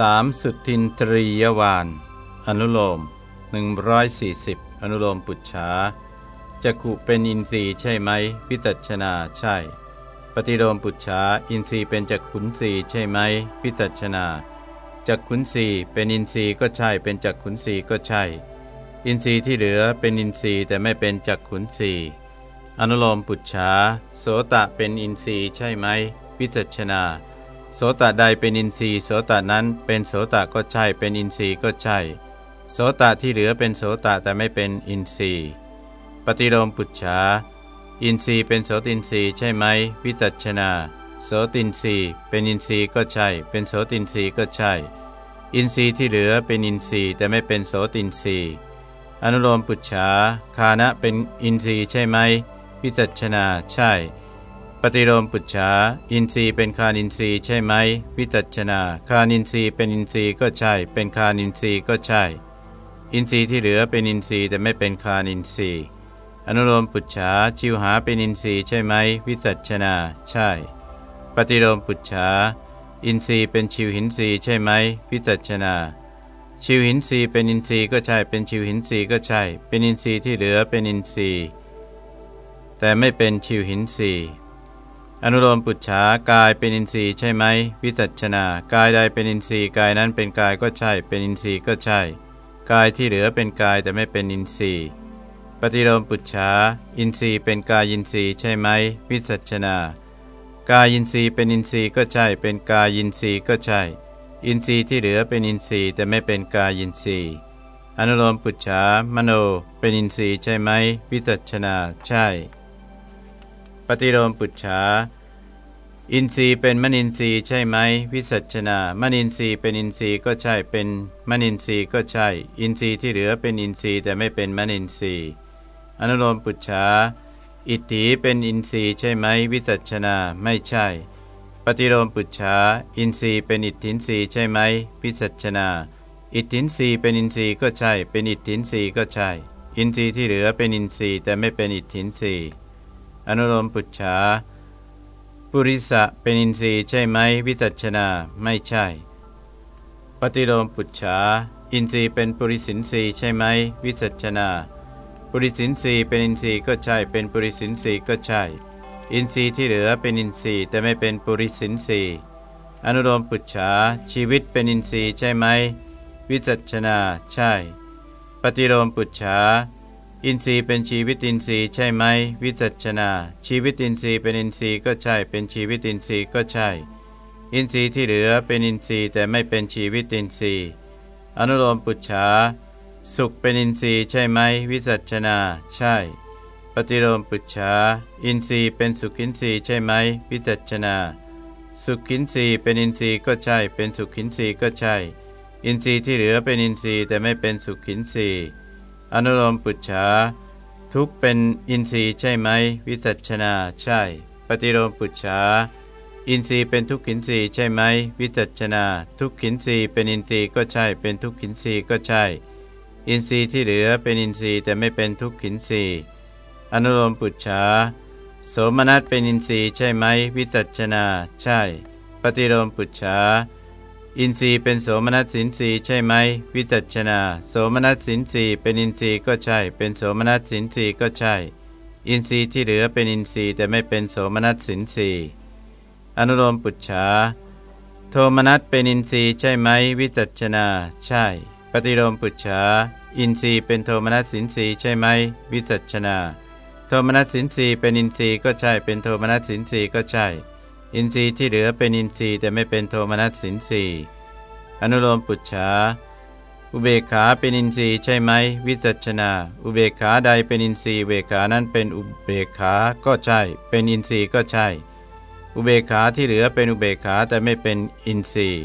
3. สุทินทรียวาน อนุโลม 140 อนุโลมปุจฉาจักขุเป็นอินทรีย์ใช่ไหมวิจัชนาใช่ ปฏิโลมปุจฉาอินทรีย์เป็นจักขุนสีใช่ไหมวิจัชนาจักขุนสีเป็นอินทรีย์ก็ใช่ เป็นจักขุนสีก็ใช่ อินทรีย์ที่เหลือเป็นอินทรีย์แต่ไม่เป็นจักขุนสีอนุโลมปุจฉาโสตะเป็นอินทรีย์ใช่ไหมวิสัชนา โสตะใดเป็นอินทรีย์โสตะนั้นเป็นโสตะก็ใช่ เป็นอินทรีย์ก็ใช่ โสตะที่เหลือเป็นโสตะแต่ไม่เป็นอินทรีย์ ปฏิโลมปุจฉาอินทรีย์เป็นโสตินทรีย์ใช่ไหม วิสัชนาโสตินทรีย์เป็นอินทรีย์ก็ใช่ เป็นโสตินทรีย์ก็ใช่ อินทรีย์ที่เหลือเป็นอินทรีย์แต่ไม่เป็นโสตินทรีย์อนุโลมปุจฉาฆานะเป็นอินทรีย์ใช่ไหมวิสัชนาใช่ ปฏิโลมปุจฉาอินทรีย์เป็นฆานินทรีย์ใช่ไหม วิสัชนาฆานินทรีย์เป็นอินทรีย์ก็ใช่ เป็นฆานินทรีย์ก็ใช่ อินทรีย์ที่เหลือเป็นอินทรีย์แต่ไม่เป็นฆานินทรีย์ อนุโลมปุจฉาชิวหาเป็นอินทรีย์ใช่ไหม วิสัชนา ใช่ ปฏิโลมปุจฉาอินทรีย์เป็นชิวหินทรีย์ใช่ไหม วิสัชนา ชิวหินทรีย์เป็นอินทรีย์ก็ใช่ เป็นชิวหินทรีย์ก็ใช่ เป็นอินทรีย์ที่เหลือเป็นอินทรีย์แต่ไม่เป็นชิวหินทรีย์ อนุโลมปุจฉากายเป็นอินทรีย์ใช่ไหม วิสัชนากายใดเป็นอินทรีย์กายนั้นเป็นกายก็ใช่ เป็นอินทรีย์ก็ใช่ กายที่เหลือเป็นกายแต่ไม่เป็นอินทรีย์ ปฏิโลมปุจฉาอินทรีย์เป็นกายินทรีย์ใช่ไหม วิสัชนากายินทรีย์เป็นอินทรีย์ก็ใช่ เป็นกายินทรีย์ก็ใช่ อินทรีย์ที่เหลือเป็นอินทรีย์แต่ไม่เป็นกายินทรีย์ อนุโลมปุจฉามโน เป็นอินทรีย์ใช่ไหม วิสัชนาใช่ ปฏิโลมปุจฉาอินทรีย์เป็นมนินทรีย์ใช่ไหมวิสัชนามนินทรีย์เป็นอินทรีย์ก็ใช่เป็นมนินทรีย์ก็ใช่ อินทรีย์ที่เหลือเป็นอินทรีย์แต่ไม่เป็นมนินทรีย์อนุโลมปุจฉาอิตถีเป็นอินทรีย์ใช่ไหมวิสัชนาไม่ใช่ ปฏิโลมปุจฉาอินทรีย์เป็นอิทธินทรีย์ใช่ไหมวิสัชนา อิทธินทรีย์เป็นอินทรีย์ก็ใช่ เป็นอิทธินทรีย์ก็ใช่ อินทรีย์ที่เหลือเป็นอินทรีย์แต่ไม่เป็นอิทธินทรีย์ อนุโลมปุจฉาปุริสะเป็นอินทรีย์ใช่ไหมวิจัชนาไม่ใช่ ปฏิโลมปุจฉาอินทรีย์เป็นปุริสินทรีย์ใช่ไหมวิจัชนาปุริสินทรีย์เป็นอินทรีย์ก็ใช่ เป็นปุริสินทรีย์ก็ใช่ อินทรีย์ที่เหลือเป็นอินทรีย์แต่ไม่เป็นปุริสินทรีย์อนุโลมปุจฉาชีวิตเป็นอินทรีย์ใช่ไหมวิสัชนาใช่ ปฏิโลมปุจฉา อินทรีย์เป็นชีวิตินทรีย์ใช่ไหมวิสัชนา ชีวิตินทรีย์เป็นอินทรีย์ก็ใช่ เป็นชีวิตินทรีย์ก็ใช่ อินทรีย์ที่เหลือเป็นอินทรีย์แต่ไม่เป็นชีวิตินทรีย์ อนุโลมปุจฉาสุขเป็นอินทรีย์ใช่ไหมวิจัชนา ใช่ ปฏิโลมปุจฉาอินทรีย์เป็นสุขินทรีย์ใช่ไหมวิจัชนา สุขินทรีย์เป็นอินทรีย์ก็ใช่ เป็นสุขินทรีย์ก็ใช่ อินทรีย์ที่เหลือเป็นอินทรีย์แต่ไม่เป็นสุขินทรีย์ อนุโลมปุจฉาทุกเป็นอินทรีย์ใช่ไหม วิจัชนาใช่ ปฏิโลมปุจฉาอินทรีย์เป็นทุกขินทรีย์ใช่ไหม วิสัชนา ทุกขินทรีย์เป็นอินทรีย์ก็ใช่ เป็นทุกขินทรีย์ก็ใช่ อินทรีย์ที่เหลือเป็นอินทรีย์แต่ไม่เป็นทุกขินทรีย์อนุโลมปุจฉาโสมนัสเป็นอินทรีย์ใช่ไหม วิสัชนา ใช่ ปฏิโลมปุจฉา อินทรีย์เป็นโสมนัสสินทรีย์ใช่ไหมวิสัชนาโสมนัสสินทรีย์เป็นอินทรีย์ก็ใช่ เป็นโสมนัสสินทรีย์ก็ใช่ อินทรีย์ที่เหลือเป็นอินทรีย์แต่ไม่เป็นโสมนัสสินทรีย์อนุโลมปุจฉาโทมนัสเป็นอินทรีย์ใช่ไหมวิสัชนา ใช่ ปฏิโลมปุจฉาอินทรีย์เป็นโทมนัสสินทรีย์ใช่ไหมวิสัชนา โทมนัสสินทรีย์เป็นอินทรีย์ก็ใช่ เป็นโทมนัสสินทรีย์ก็ใช่ อินทรีย์ที่เหลือเป็นอินทรีย์แต่ไม่เป็นโทมนัสสินทรีย์อนุโลมปุจฉาอุเบกขาเป็นอินทรีย์ใช่ไหม วิสัชนา อุเบกขาใดเป็นอินทรีย์อุเบกขานั้นเป็นอุเบกขาก็ใช่ เป็นอินทรีย์ก็ใช่ อุเบกขาที่เหลือเป็นอุเบกขาแต่ไม่เป็นอินทรีย์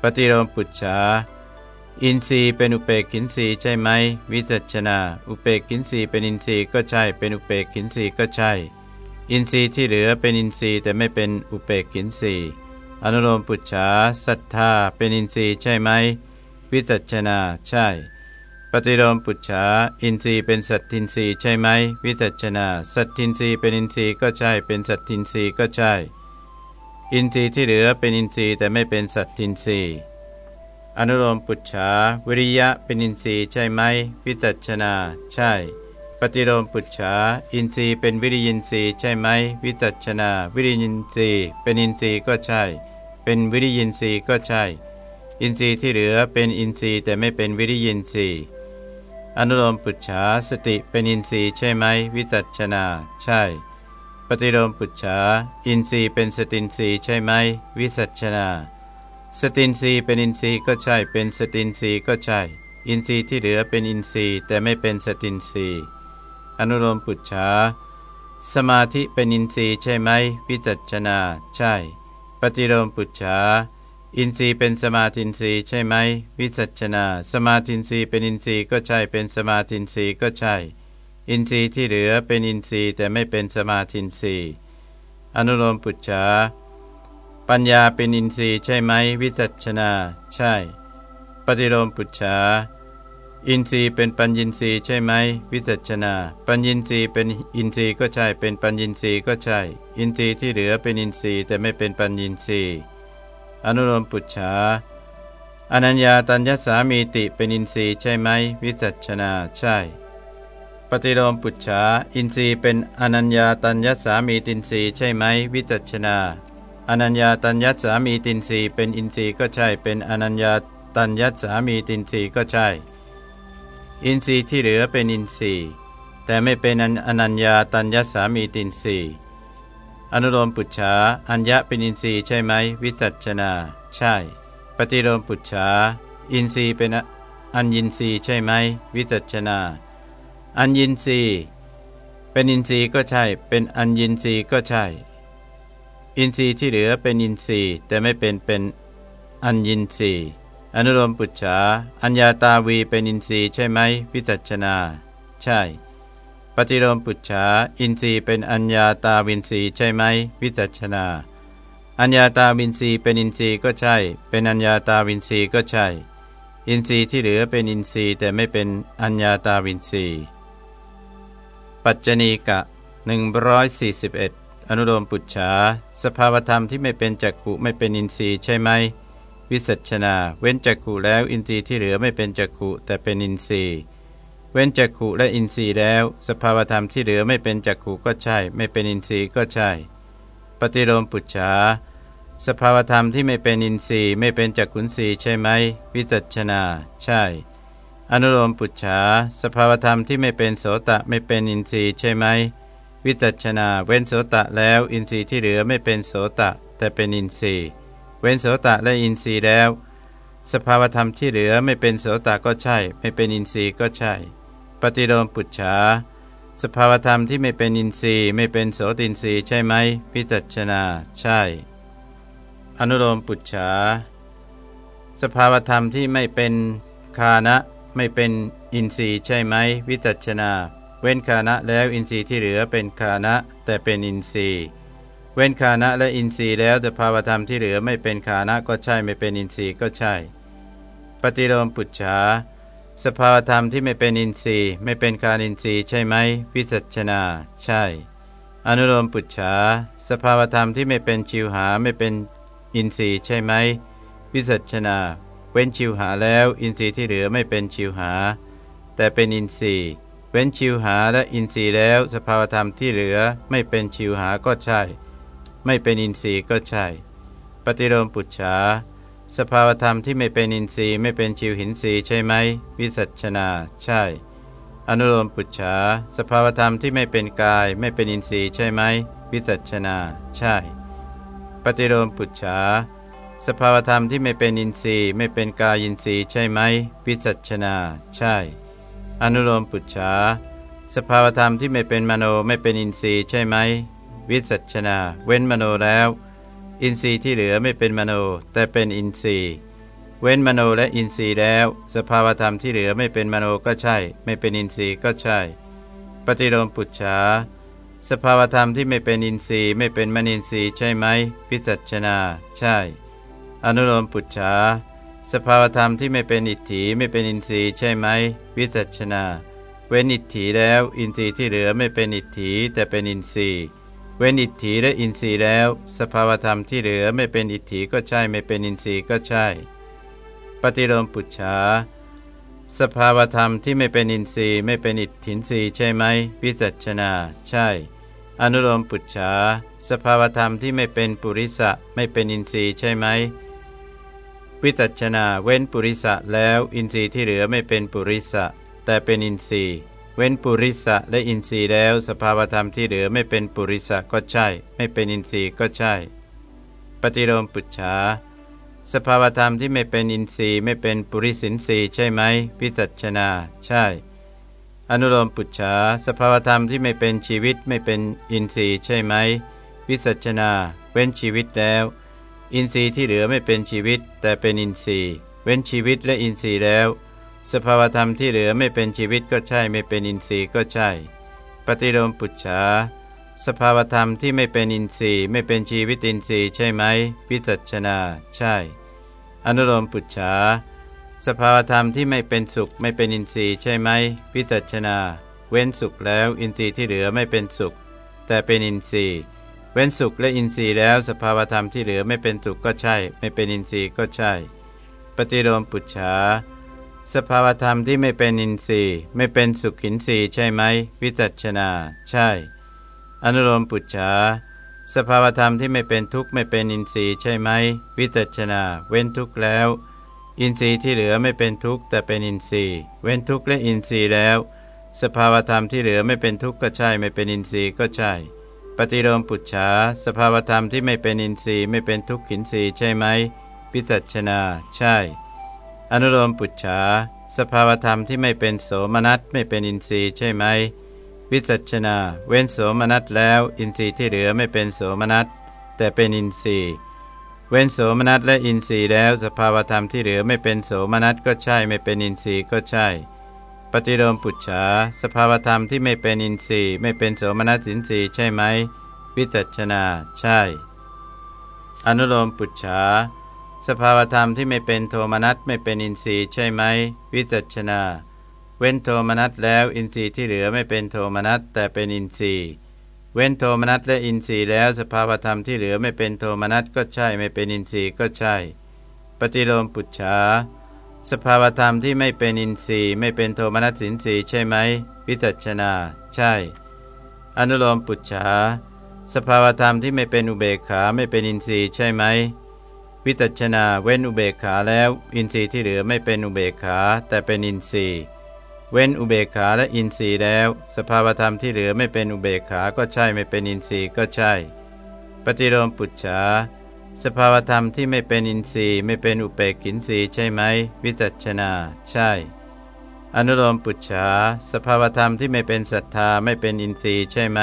ปฏิโลมปุจฉาอินทรีย์เป็นอุเปกขินทรีย์ใช่ไหม วิจัชนา อุเปกขินทรีย์เป็นอินทรีย์ก็ใช่ เป็นอุเปกขินทรีย์ก็ใช่ อินทรีย์ที่เหลือเป็นอินทรีย์แต่ไม่เป็นอุเปกขินทรีย์อนุโลมปุจฉาศรัทธาเป็นอินทรีย์ใช่ไหม วิจัชนาใช่ ปฏิโลมปุจฉาอินทรีย์เป็นสัตทินทรีย์ใช่ไหม วิจัชนาสัตทินทรีย์เป็นอินทรีย์ก็ใช่ เป็นสัตทินทรีย์ก็ใช่ อินทรีย์ที่เหลือเป็นอินทรีย์แต่ไม่เป็นสัตทินทรีย์อนุโลมปุจฉาวิริยะเป็นอินทรีย์ใช่ไหม วิจัชนาใช่ ปฏิโลมปุจฉาอินทรีย์เป็นวิริยินทรีย์ใช่ไหม วิจัชนา วิริยินทรีย์เป็นอินทรีย์ก็ใช่ เป็นวิริยินทรีย์ก็ใช่ อินทรีย์ที่เหลือเป็นอินทรีย์แต่ไม่เป็นวิริยินทรีย์อนุโลมปุจฉาสติเป็นอินทรีย์ใช่ไหม วิสัชนา ใช่ ปฏิโลมปุจฉาอินทรีย์เป็นสตินทรีย์ใช่ไหม วิสัชนา สตินทรีย์เป็นอินทรีย์ก็ใช่ เป็นสตินทรีย์ก็ใช่ อินทรีย์ที่เหลือเป็นอินทรีย์แต่ไม่เป็นสตินทรีย์ อนุโลมปุจฉาสมาธิเป็นอินทรีย์ใช่ไหมวิจัชนา ใช่ ปฏิโลมปุจฉาอินทรีย์เป็นสมาธินทรีย์ใช่ไหมวิจัชนา สมาธินทรีย์เป็นอินทรีย์ก็ใช่เป็นสมาธินทรีย์ก็ใช่ อินทรีย์ที่เหลือเป็นอินทรีย์แต่ไม่เป็นสมาธินทรีย์อนุโลมปุจฉาปัญญาเป็นอินทรีย์ใช่ไหมวิจัชนา ใช่ ปฏิโลมปุจฉา อินทรีย์เป็นปัญญินทรีย์ใช่ไหมวิจัชนา ปัญญินทรีย์เป็นอินทรีย์ก็ใช่ เป็นปัญญินทรีย์ก็ใช่ อินทรีย์ที่เหลือเป็นอินทรีย์แต่ไม่เป็นปัญญินทรีย์อนุโลมปุจฉาอนัญญาตัญญสามีติเป็นอินทรีย์ใช่ไหมวิจัชนาใช่ ปฏิโลมปุจฉาอินทรีย์เป็นอนัญญาตัญญสามีตินทรีย์ใช่ไหมวิจัชนา อนัญญาตัญญสามีตินทรีเป็นอินทรีย์ก็ใช่ เป็นอนัญญาตัญญสามีตินทรีก็ใช่ อินทรีย์ที่เหลือเป็นอินทรีย์ แต่ไม่เป็นอนัญญาตัญญสามีตินทรีอนุโลมปุจฉาอัญญะเป็นอินทรีย์ใช่ไหมวิจัชนา ใช่ ปฏิโลมปุจฉาอินทรีย์เป็นอัญญินทรีย์ใช่ไหมวิจัชนา อัญญินทรีย์เป็นอินทรีย์ก็ใช่ เป็นอัญญินทรีย์ก็ใช่ อินทรีย์ที่เหลือเป็นอินทรีย์แต่ไม่เป็นเป็นอัญญินทรีย์ อนุโลมปุจฉา อัญญาตาวีเป็นอินทรีย์ใช่ไหมวิสัชนา ใช่ ปฏิโลมปุจฉา อินทรีย์เป็นอัญญาตาวินทรีย์ใช่ไหมวิสัชนา อัญญาตาวินทรีย์เป็นอินทรีย์ก็ใช่ เป็นอัญญาตาวินทรีย์ก็ใช่ อินทรีย์ที่เหลือเป็นอินทรีย์แต่ไม่เป็นอัญญาตาวินทรีย์ ปัจจณีกะ141อนุโลมปุจฉา สภาวธรรมที่ไม่เป็นจักขุไม่เป็นอินทรีย์ใช่ไหม วิสัชนา เว้นจักขุแล้วอินทรีย์ที่เหลือไม่เป็นจักขุแต่เป็นอินทรีย์ เว้นจักขุและอินทรีย์แล้ว สภาวธรรมที่เหลือไม่เป็นจักขุก็ใช่ ไม่เป็นอินทรีย์ก็ใช่ ปฏิโลมปุจฉาสภาวธรรมที่ไม่เป็นอินทรีย์ไม่เป็นจักขุนทรีย์ใช่ไหมวิจัชนา ใช่ อนุโลมปุจฉาสภาวธรรมที่ไม่เป็นโสตะไม่เป็นอินทรีย์ใช่ไหมวิจัชนา เว้นโสตะแล้ว อินทรีย์ที่เหลือไม่เป็นโสตะ แต่เป็นอินทรีย์ เว้นโสตะและอินทรีย์แล้ว สภาวธรรมที่เหลือไม่เป็นโสตะก็ใช่ ไม่เป็นอินทรีย์ก็ใช่ ปฏิโลมปุจฉาสภาวธรรมที่ไม่เป็นอินทรีย์ไม่เป็นโสตินทรีย์ใช่ไหม พิจัชนาใช่ อนุโลมปุจฉาสภาวธรรมที่ไม่เป็นคานะไม่เป็นอินทรีย์ใช่ไหม วิจัชนา เว้นคานะแล้วอินทรีย์ที่เหลือเป็นคานะแต่เป็นอินทรีย์ เว้นคานะและอินทรีย์แล้วแต่ภาวธรรมที่เหลือไม่เป็นคานะก็ใช่ไม่เป็นอินทรีย์ก็ใช่ ปฏิโลมปุจฉาสภาวธรรมที่ไม่เป็นอินทรีย์ ไม่เป็นคานินทรีย์ใช่ไหมวิจัชนา ใช่ อนุโลมปุจฉาสภาวธรรมที่ไม่เป็นชิวหาไม่เป็นอินทรีย์ใช่ไหมวิจัชนา เว้นชิวหาแล้ว อินทรีย์ที่เหลือไม่เป็นชิวหา แต่เป็นอินทรีย์ เว้นชิวหาและอินทรีย์แล้ว สภาวธรรมที่เหลือไม่เป็นชิวหาก็ใช่ ไม่เป็นอินทรีย์ก็ใช่ ปฏิโลมปุจฉาสภาวธรรมที่ไม่เป็นอินทรีย์ไม่เป็นชิวหินทรีย์ใช่ไหม วิสัชนา ใช่ อนุโลมปุจฉาสภาวธรรมที่ไม่เป็นกายไม่เป็นอินทรีย์ใช่ไหม วิสัชนา ใช่ ปฏิโลมปุจฉาสภาวธรรมที่ไม่เป็นอินทรีย์ไม่เป็นกายอินทรีย์ใช่ไหมวิสัชนา ใช่ อนุโลมปุจฉาสภาวธรรมที่ไม่เป็นมโนไม่เป็นอินทรีย์ใช่ไหม วิสัชนา เว้นมโนแล้ว อินทรีย์ที่เหลือไม่เป็นมโน แต่เป็นอินทรีย์ เว้นมโนและอินทรีย์แล้ว สภาวธรรมที่เหลือไม่เป็นมโนก็ใช่ ไม่เป็นอินทรีย์ก็ใช่ ปฏิโลมปุจฉาสภาวธรรมที่ไม่เป็นอินทรีย์ไม่เป็นมนินทรีย์ใช่ไหมวิสัชนา ใช่ อนุโลมปุจฉาสภาวธรรมที่ไม่เป็นอิตถีไม่เป็นอินทรีย์ใช่ไหมวิสัชนา เว้นอิตถีแล้ว อินทรีย์ที่เหลือไม่เป็นอิตถีแต่เป็นอินทรีย์ เว้นอิตถีและอินทรีย์แล้ว สภาวธรรมที่เหลือไม่เป็นอิทธิก็ใช่ไม่เป็นอินทรีย์ก็ใช่ปปฏิโลมปุจฉาสภาวธรรมที่ไม่เป็นอินทรีย์ไม่เป็นอิทธินทรีย์ใช่ไหมวิจัชนา ใช่ อนุโลมปุจฉาสภาวธรรมที่ไม่เป็นปุริสะไม่เป็นอินทรีย์ใช่ไหมวิจัชนาเว้นปุริสะแล้ว อินทรีย์ที่เหลือไม่เป็นปุริสะแต่เป็นอินทรีย์ เว้นปุริสะและอินทรีย์แล้ว สภาวธรรมที่เหลือไม่เป็นปุริสะก็ใช่ ไม่เป็นอินทรีย์ก็ใช่ ปฏิโลมปุจฉาสภาวธรรมที่ไม่เป็นอินทรีย์ไม่เป็นปุริสินทรีย์ใช่ไหมวิสัชนา ใช่ อนุโลมปุจฉาสภาวธรรมที่ไม่เป็นชีวิตไม่เป็นอินทรีย์ใช่ไหมวิสัชนา เว้นชีวิตแล้ว อินทรีย์ที่เหลือไม่เป็นชีวิต แต่เป็นอินทรีย์ เว้นชีวิตและอินทรีย์แล้ว สภาวธรรมที่เหลือไม่เป็นชีวิตก็ใช่ ไม่เป็นอินทรีย์ก็ใช่ ปฏิโลมปุจฉาสภาวธรรมที่ไม่เป็นอินทรีย์ ไม่เป็นชีวิตอินทรีย์ใช่ไหมวิจัชนา ใช่ อนุโลมปุจฉาสภาวธรรมที่ไม่เป็นสุขไม่เป็นอินทรีย์ใช่ไหมวิจัชนา เว้นสุขแล้วอินทรีย์ที่เหลือไม่เป็นสุข แต่เป็นอินทรีย์ เว้นสุขและอินทรีย์แล้ว สภาวธรรมที่เหลือไม่เป็นสุขก็ใช่ ไม่เป็นอินทรีย์ก็ใช่ ปฏิโลมปุจฉา สภาวธรรมที่ไม่เป็นอินทรีย์ ไม่เป็นสุขขินทรีย์ใช่ไหม วิจัชนา ใช่ อนุโลมปุจฉาสภาวธรรมที่ไม่เป็นทุกข์ไม่เป็นอินทรีย์ใช่ไหม วิจัชนา เว้นทุกข์แล้ว อินทรีย์ที่เหลือไม่เป็นทุกข์แต่เป็นอินทรีย์ เว้นทุกข์และอินทรีย์แล้ว สภาวธรรมที่เหลือไม่เป็นทุกข์ก็ใช่ ไม่เป็นอินทรีย์ก็ใช่ ปฏิโลมปุจฉาสภาวธรรมที่ไม่เป็นอินทรีย์ไม่เป็นทุกขินทรีย์ใช่ไหมวิสัชนา ใช่ อนุโลมปุจฉาสภาวธรรมที่ไม่เป็นโสมนัสไม่เป็นอินทรีย์ใช่ไหม วิสัชนา เว้นโสมนัสแล้ว อินทรีย์ที่เหลือไม่เป็นโสมนัสแต่เป็นอินทรีย์ เว้นโสมนัสและอินทรีย์แล้ว สภาวธรรมที่เหลือไม่เป็นโสมนัสก็ใช่ไม่เป็นอินทรีย์ก็ใช่ ปฏิโลมปุจฉาสภาวธรรมที่ไม่เป็นอินทรีย์ไม่เป็นโสมนัสสินทรีย์ใช่ไหม วิสัชนาใช่ อนุโลมปุจฉา สภาวธรรมที่ไม่เป็นโทมนัสไม่เป็นอินทรีย์ใช่ไหม วิสัชนา เว้นโทมนัสแล้วอินทรีย์ที่เหลือไม่เป็นโทมนัสแต่เป็นอินทรีย์ เว้นโทมนัสและอินทรีย์แล้วสภาวธรรมที่เหลือไม่เป็นโทมนัสก็ใช่ไม่เป็นอินทรีย์ก็ใช่ ปฏิโลมปุจฉาสภาวธรรมที่ไม่เป็นอินทรีย์ไม่เป็นโทมนัสสินทรีย์ใช่ไหม วิจัชนา ใช่ อนุโลมปุจฉาสภาวธรรมที่ไม่เป็นอุเบกขาไม่เป็นอินทรีย์ใช่ไหม วิจัชนาเว้นอุเบกขาแล้ว อินทรีย์ที่เหลือไม่เป็นอุเบกขา แต่เป็นอินทรีย์ เว้นอุเบกขาและอินทรีย์แล้ว สภาวธรรมที่เหลือไม่เป็นอุเบกขาก็ใช่ไม่เป็นอินทรีย์ก็ใช่ ปฏิโลมปุจฉาสภาวธรรมที่ไม่เป็นอินทรีย์ไม่เป็นอุเบกินทรีย์ใช่ไหม วิจัชนา ใช่ อนุโลมปุจฉาสภาวธรรมที่ไม่เป็นศรัทธาไม่เป็นอินทรีย์ใช่ไหม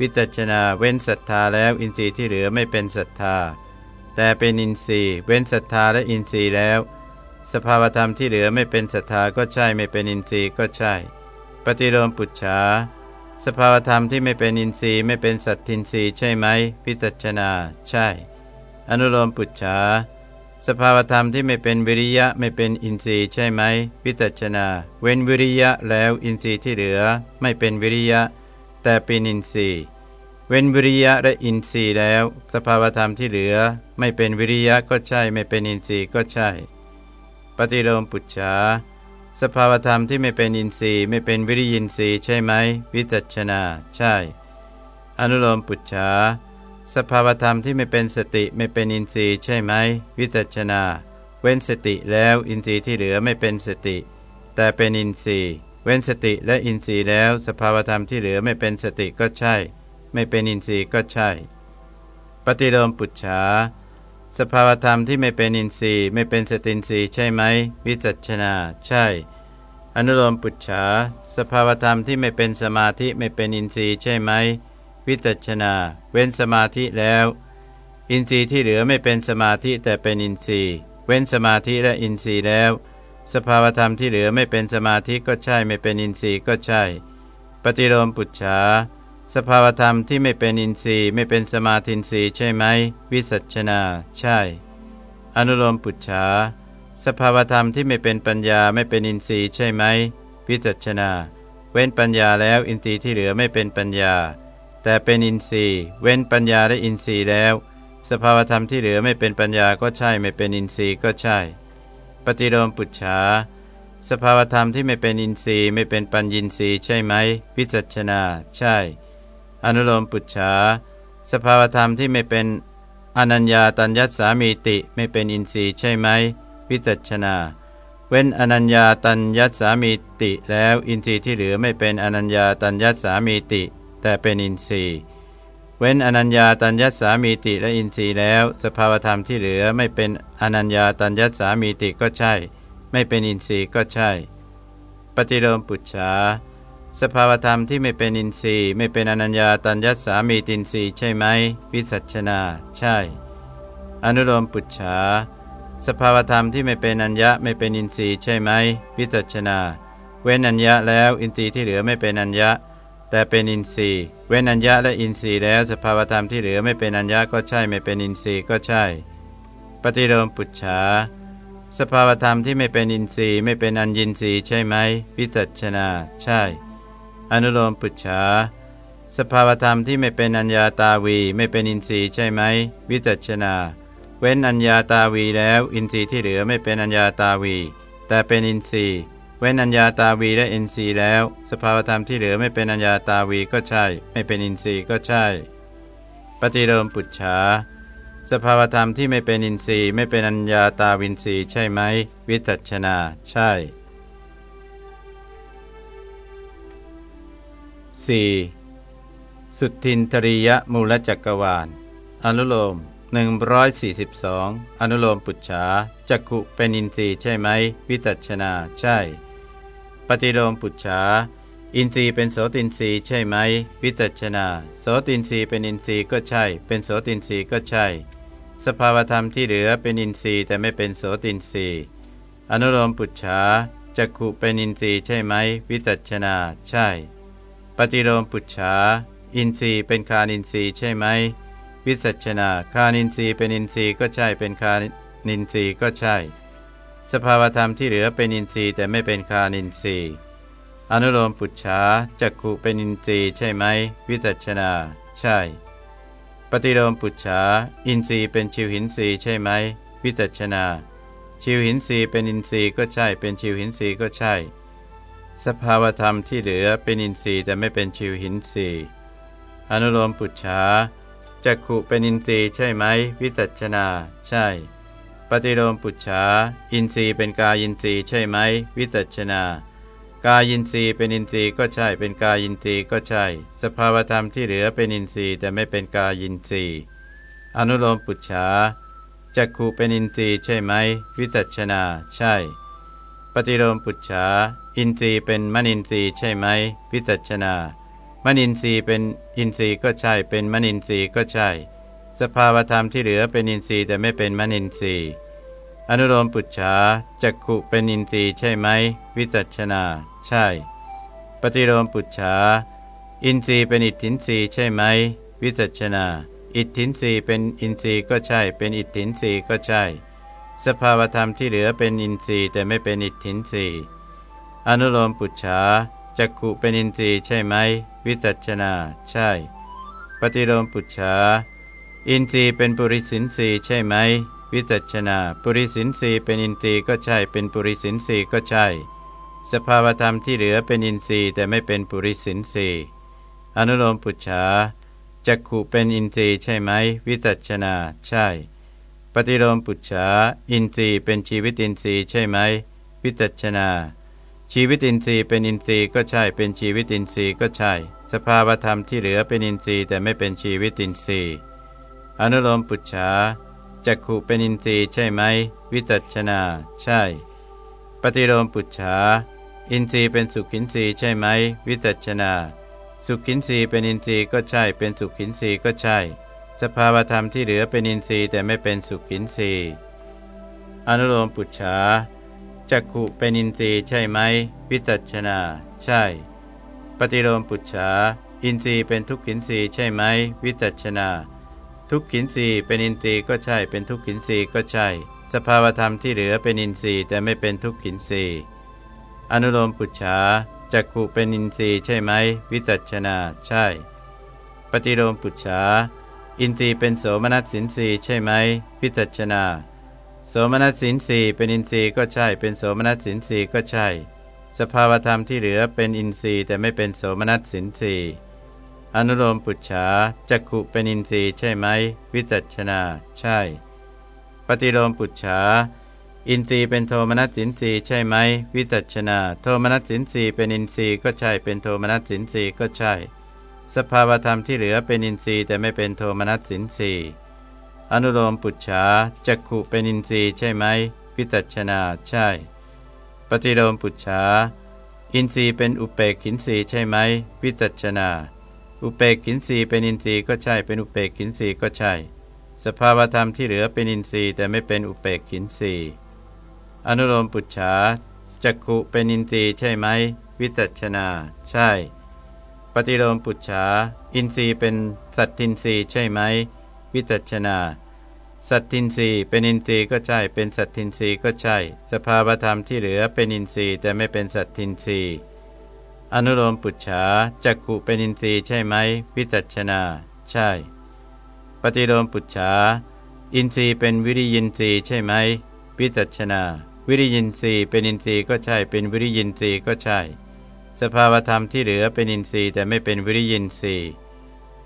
วิจัชนาเว้นศรัทธาแล้วอินทรีย์ที่เหลือไม่เป็นศรัทธา แต่เป็นอินทรีย์ เว้นศรัทธาและอินทรีย์แล้ว สภาวธรรมที่เหลือไม่เป็นศรัทธาก็ใช่ไม่เป็นอินทรีย์ก็ใช่ ปฏิโลมปุจฉาสภาวธรรมที่ไม่เป็นอินทรีย์ไม่เป็นสัตทินทรีย์ใช่ไหม พิจัชนาใช่ อนุโลมปุจฉาสภาวธรรมที่ไม่เป็นวิริยะไม่เป็นอินทรีย์ใช่ไหมพิจัชนา เว้นวิริยะแล้วอินทรีย์ที่เหลือ ไม่เป็นวิริยะ แต่เป็นอินทรีย์ เว้นวิริยะและอินทรีย์แล้ว สภาวธรรมที่เหลือ ไม่เป็นวิริยะก็ใช่ ไม่เป็นอินทรีย์ก็ใช่ ปฏิโลมปุจฉาสภาวธรรมที่ไม่เป็นอินทรีย์ไม่เป็นวิริยินทรีย์ใช่ไหม วิจัชนา ใช่ อนุโลมปุจฉาสภาวธรรมที่ไม่เป็นสติไม่เป็นอินทรีย์ใช่ไหม วิจัชนา เว้นสติแล้วอินทรีย์ที่เหลือไม่เป็นสติ แต่เป็นอินทรีย์ เว้นสติและอินทรีย์แล้ว สภาวธรรมที่เหลือไม่เป็นสติก็ใช่ ไม่เป็นอินทรีย์ก็ใช่ ปฏิโลมปุจฉาสภาวธรรมที่ไม่เป็นอินทรีย์ไม่เป็นสตินทรีย์ใช่ไหม วิจัชนา ใช่ อนุโลมปุจฉาสภาวธรรมที่ไม่เป็นสมาธิไม่เป็นอินทรีย์ใช่ไหม วิจัชนา เว้นสมาธิแล้ว อินทรีย์ที่เหลือไม่เป็นสมาธิแต่เป็นอินทรีย์ เว้นสมาธิและอินทรีย์แล้ว สภาวธรรมที่เหลือไม่เป็นสมาธิก็ใช่ไม่เป็นอินทรีย์ก็ใช่ ปฏิโลมปุจฉา สภาวธรรมที่ไม่เป็นอินทรีย์ไม่เป็นสมาธินทรีย์ใช่ไหม วิสัชนา ใช่ อนุโลมปุจฉาสภาวธรรมที่ไม่เป็นปัญญาไม่เป็นอินทรีย์ใช่ไหม วิจัชนา เว้นปัญญาแล้วอินทรีย์ที่เหลือไม่เป็นปัญญา แต่เป็นอินทรีย์ เว้นปัญญาและอินทรีย์แล้ว สภาวธรรมที่เหลือไม่เป็นปัญญาก็ใช่ ไม่เป็นอินทรีย์ก็ใช่ ปฏิโลมปุจฉาสภาวธรรมที่ไม่เป็นอินทรีย์ไม่เป็นปัญญินทรีย์ใช่ไหม วิจัชนา ใช่ อนุโลมปุจฉาสภาวธรรมที่ไม่เป็นอนัญญาตัญญัตสามีติไม่เป็นอินทรีย์ใช่ไหมวิจัชนา เว้นอนัญญาตัญญัตสามีติ แล้วอินทรีย์ที่เหลือไม่เป็นอนัญญาตัญญัตสามีติ แต่เป็นอินทรีย์ เว้นอนัญญาตัญญัตสามีติและอินทรีย์แล้ว สภาวธรรมที่เหลือไม่เป็นอนัญญาตัญญัตสามีติก็ใช่ ไม่เป็นอินทรีย์ก็ใช่ ปฏิโลมปุจฉา สภาวธรรมที่ไม่เป็นอินทรีย์ ไม่เป็นอนัญญาตัญญสามีตินทรีย์ใช่ไหมวิสัชนา ใช่ อนุโลมปุจฉาสภาวธรรมที่ไม่เป็นอัญญะไม่เป็นอินทรีย์ใช่ไหมวิจัชนา เว้นอัญญะแล้วอินทรีย์ที่เหลือไม่เป็นอัญญะ แต่เป็นอินทรีย์ เว้นอัญญะและอินทรีย์แล้วสภาวธรรมที่เหลือไม่เป็นอัญญะก็ใช่ไม่เป็นอินทรีย์ก็ใช่ ปฏิโลมปุจฉาสภาวธรรมที่ไม่เป็นอินทรีย์ไม่เป็นอัญญินทรีย์ใช่ไหมวิจัชนา ใช่ อนุโลมปุจฉาสภาวธรรมที่ไม่เป็นอัญญาตาวีไม่เป็นอินทรีย์ใช่ไหม วิจัชนา เว้นอัญญาตาวีแล้ว อินทรีย์ที่เหลือไม่เป็นอัญญาตาวี แต่เป็นอินทรีย์ เว้นอัญญาตาวีและอินทรีย์แล้ว สภาวธรรมที่เหลือไม่เป็นอัญญาตาวีก็ใช่ ไม่เป็นอินทรีย์ก็ใช่ ปฏิโลมปุจฉาสภาวธรรมที่ไม่เป็นอินทรีย์ไม่เป็นอัญญาตาวินทรีย์ใช่ไหม วิจัชนา ใช่ 4. สุทินทริยมูลจักรวาล อนุโลม 142 อนุโลมปุจฉาจักขุเป็นอินทรีย์ใช่ไหม วิจัชนาใช่ ปฏิโลมปุจฉาอินทรีย์เป็นโสตินทรีย์ใช่ไหม วิสัชนา โสตินทรีย์เป็นอินทรีย์ก็ใช่ เป็นโสตินทรีย์ก็ใช่ สภาวธรรมที่เหลือเป็นอินทรีย์แต่ไม่เป็นโสตินทรีย์ อนุโลมปุจฉาจักขุเป็นอินทรีย์ใช่ไหม วิสัชนา ใช่ ปฏิโลมปุจฉาอินทรีย์เป็นฆานินทรีย์ใช่ไหม วิสัชนาฆานินทรีย์เป็นอินทรีย์ก็ใช่ เป็นฆานินทรีย์ก็ใช่ สภาวธรรมที่เหลือเป็นอินทรีย์แต่ไม่เป็นฆานินทรีย์ อนุโลมปุจฉาจักขุเป็นอินทรีย์ใช่ไหม วิสัชนา ใช่ ปฏิโลมปุจฉาอินทรีย์เป็นชิวหินทรีย์ใช่ไหม วิสัชนา ชิวหินทรีย์เป็นอินทรีย์ก็ใช่ เป็นชิวหินทรีย์ก็ใช่ สภาวธรรมที่เหลือเป็นอินทรีย์แต่ไม่เป็นชิวหินทรีย์อนุโลมปุจฉาจักขุเป็นอินทรีย์ใช่ไหม วิสัชนา ใช่ ปฏิโลมปุจฉาอินทรีย์เป็นกายินทรีย์ใช่ไหม วิจัชนากายินทรีย์เป็นอินทรีย์ก็ใช่ เป็นกายินทรีย์ก็ใช่ สภาวธรรมที่เหลือเป็นอินทรีย์แต่ไม่เป็นกายินทรีย์อนุโลมปุจฉาจักขุเป็นอินทรีย์ใช่ไหม วิจัชนา ใช่ ปฏิโลมปุจฉา อินทรีย์เป็นมนินทรีย์ใช่ไหมวิจัชนามนินทรีย์เป็นอินทรีย์ก็ใช่ เป็นมนินทรีย์ก็ใช่ สภาวธรรมที่เหลือเป็นอินทรีย์แต่ไม่เป็นมนินทรีย์ อนุโลมปุจฉาจักขุเป็นอินทรีย์ใช่ไหมวิจัชนา ใช่ ปฏิโลมปุจฉาอินทรีย์เป็นอิทธินทรีย์ใช่ไหมวิจัชนา อิทธินทรีย์เป็นอินทรีย์ก็ใช่ เป็นอิทธินทรีย์ก็ใช่ สภาวธรรมที่เหลือเป็นอินทรีย์แต่ไม่เป็นอิทธินทรีย์ อนุโลมปุจฉาจักขุเป็นอินทรีย์ใช่ไหม วิจัชนา ใช่ ปฏิโลมปุจฉาอินทรีย์เป็นปุริสินทรีย์ใช่ไหม วิจัชนา ปุริสินทรีย์เป็นอินทรีย์ก็ใช่ เป็นปุริสินทรีย์ก็ใช่ สภาวธรรมที่เหลือเป็นอินทรีย์แต่ไม่เป็นปุริสินทรีย์อนุโลมปุจฉาจักขุเป็นอินทรีย์ใช่ไหม วิจัชนา ใช่ ปฏิโลมปุจฉาอินทรีย์เป็นชีวิตอินทรีย์ใช่ไหม วิจัชนา ชีวิตอินทรีย์เป็นอินทรีย์ก็ใช่ เป็นชีวิตอินทรีย์ก็ใช่ สภาวธรรมที่เหลือเป็นอินทรีย์แต่ไม่เป็นชีวิตอินทรีย์ อนุโลมปุจฉาจักขุเป็นอินทรีย์ใช่ไหม วิจัชนา ใช่ ปฏิโลมปุจฉาอินทรีย์เป็นสุขินทรีย์ใช่ไหม วิจัชนา สุขินทรีย์เป็นอินทรีย์ก็ใช่ เป็นสุขินทรีย์ก็ใช่ สภาวธรรมที่เหลือเป็นอินทรีย์แต่ไม่เป็นสุขินทรีย์ อนุโลมปุจฉา จักขุเป็นอินทรีย์ใช่ไหมวิจัชนา ใช่ ปฏิโลมปุจฉาอินทรีย์เป็นทุกขินทรีย์ใช่ไหมวิจัชนา ทุกขินทรีย์เป็นอินทรีย์ก็ใช่ เป็นทุกขินทรีย์ก็ใช่ สภาวธรรมที่เหลือเป็นอินทรีย์แต่ไม่เป็นทุกขินทรีย์อนุโลมปุจฉาจักขุเป็นอินทรีย์ใช่ไหมวิจัชนา ใช่ ปฏิโลมปุจฉาอินทรีย์เป็นโสมนัสสินทรีย์ใช่ไหมวิจัชนา โสมนัสสินสีเป็นอินทรีย์ก็ใช่ เป็นโสมนัสสินสีก็ใช่ สภาวธรรมที่เหลือเป็นอินทรีย์แต่ไม่เป็นโสมนัสสินสีอนุโลมปุจฉาจักขุเป็นอินทรีย์ใช่ไหม วิจัชนา ใช่ ปฏิโลมปุจฉาอินทรีย์เป็นโทมนัสสินทรีย์ใช่ไหม วิจัชนา โทมนัสสินทรีย์เป็นอินทรีย์ก็ใช่ เป็นโทมนัสสินทรีย์ก็ใช่ สภาวธรรมที่เหลือเป็นอินทรีย์แต่ไม่เป็นโทมนัสสินทรีย์ อนุโลมปุจฉาจักขุเป็นอินทรีย์ใช่ไหมวิจัชนาใช่ ปฏิโลมปุจฉาอินทรีย์เป็นอุเปกขินทรีย์ใช่ไหมวิจัชนา อุเปกขินสีย์เป็นอินทรีย์ก็ใช่ เป็นอุเปกขินสีย์ก็ใช่ สภาวธรรมที่เหลือเป็นอินทรีย์แต่ไม่เป็นอุเปกขินสีย์อนุโลมปุจฉาจักขุเป็นอินทรีย์ใช่ไหมวิจัชนา ใช่ ปฏิโลมปุจฉาอินทรีย์เป็นสัตทินทรีย์ใช่ไหม วิจัชนา สัตทินรีเป็นอินทรีย์ก็ใช่ เป็นสัตทินรีก็ใช่ สภาวธรรมที่เหลือเป็นอินทรีย์แต่ไม่เป็นสัตทินรีอนุโลมปุจฉาจักขุเป็นอินทรีย์ใช่ไหมวิจัชนา ใช่ ปฏิโลมปุจฉาอินทรีย์เป็นวิริยินทรีย์ใช่ไหมวิสัชนา วิริยินทรีย์เป็นอินทรีย์ก็ใช่ เป็นวิริยินทรีย์ก็ใช่ สภาวธรรมที่เหลือเป็นอินทรีย์แต่ไม่เป็นวิริยินทรีย์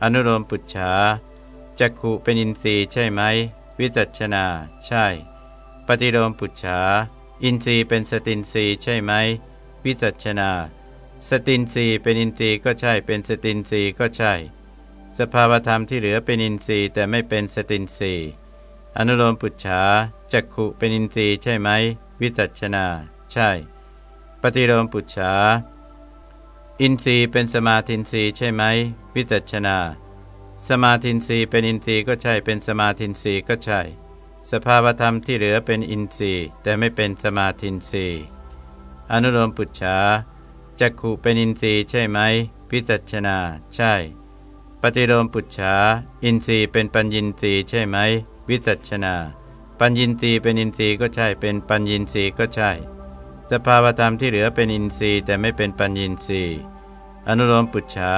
อนุโลมปุจฉา จักขุเป็นอินทรีย์ใช่ไหม วิสัชนา ใช่ ปฏิโลมปุจฉา อินทรีย์เป็นสตินทรีย์ใช่ไหม วิสัชนา สตินทรีย์เป็นอินทรีย์ก็ใช่ เป็นสตินทรีย์ก็ใช่ สภาวธรรมที่เหลือเป็นอินทรีย์แต่ไม่เป็นสตินทรีย์อนุโลมปุจฉาจักขุเป็นอินทรีย์ใช่ไหม วิจัชนา ใช่ ปฏิโลมปุจฉา อินทรีย์เป็นสมาธินทรีย์ใช่ไหม วิจัชนา สมาธินรีย์เป็นอินทรีย์ก็ใช่เป็นสมาธินรีย์ก็ใช่ สภาวธรรมที่เหลือเป็นอินทรีย์ แต่ไม่เป็นสมาธินรีย์อนุโลมปุจฉาจักขุเป็นอินทรีย์ใช่ไหมพิจัชนา ใช่ ปฏิโลมปุจฉาอินทรีย์เป็นปัญญินทรีย์ใช่ไหมวิจัชนา ปัญญินทรีย์เป็นอินทรีย์ก็ใช่ เป็นปัญญินทรีย์ก็ใช่ สภาวธรรมที่เหลือเป็นอินทรีย์แต่ไม่เป็นปัญญินทรีย์อนุโลมปุจฉา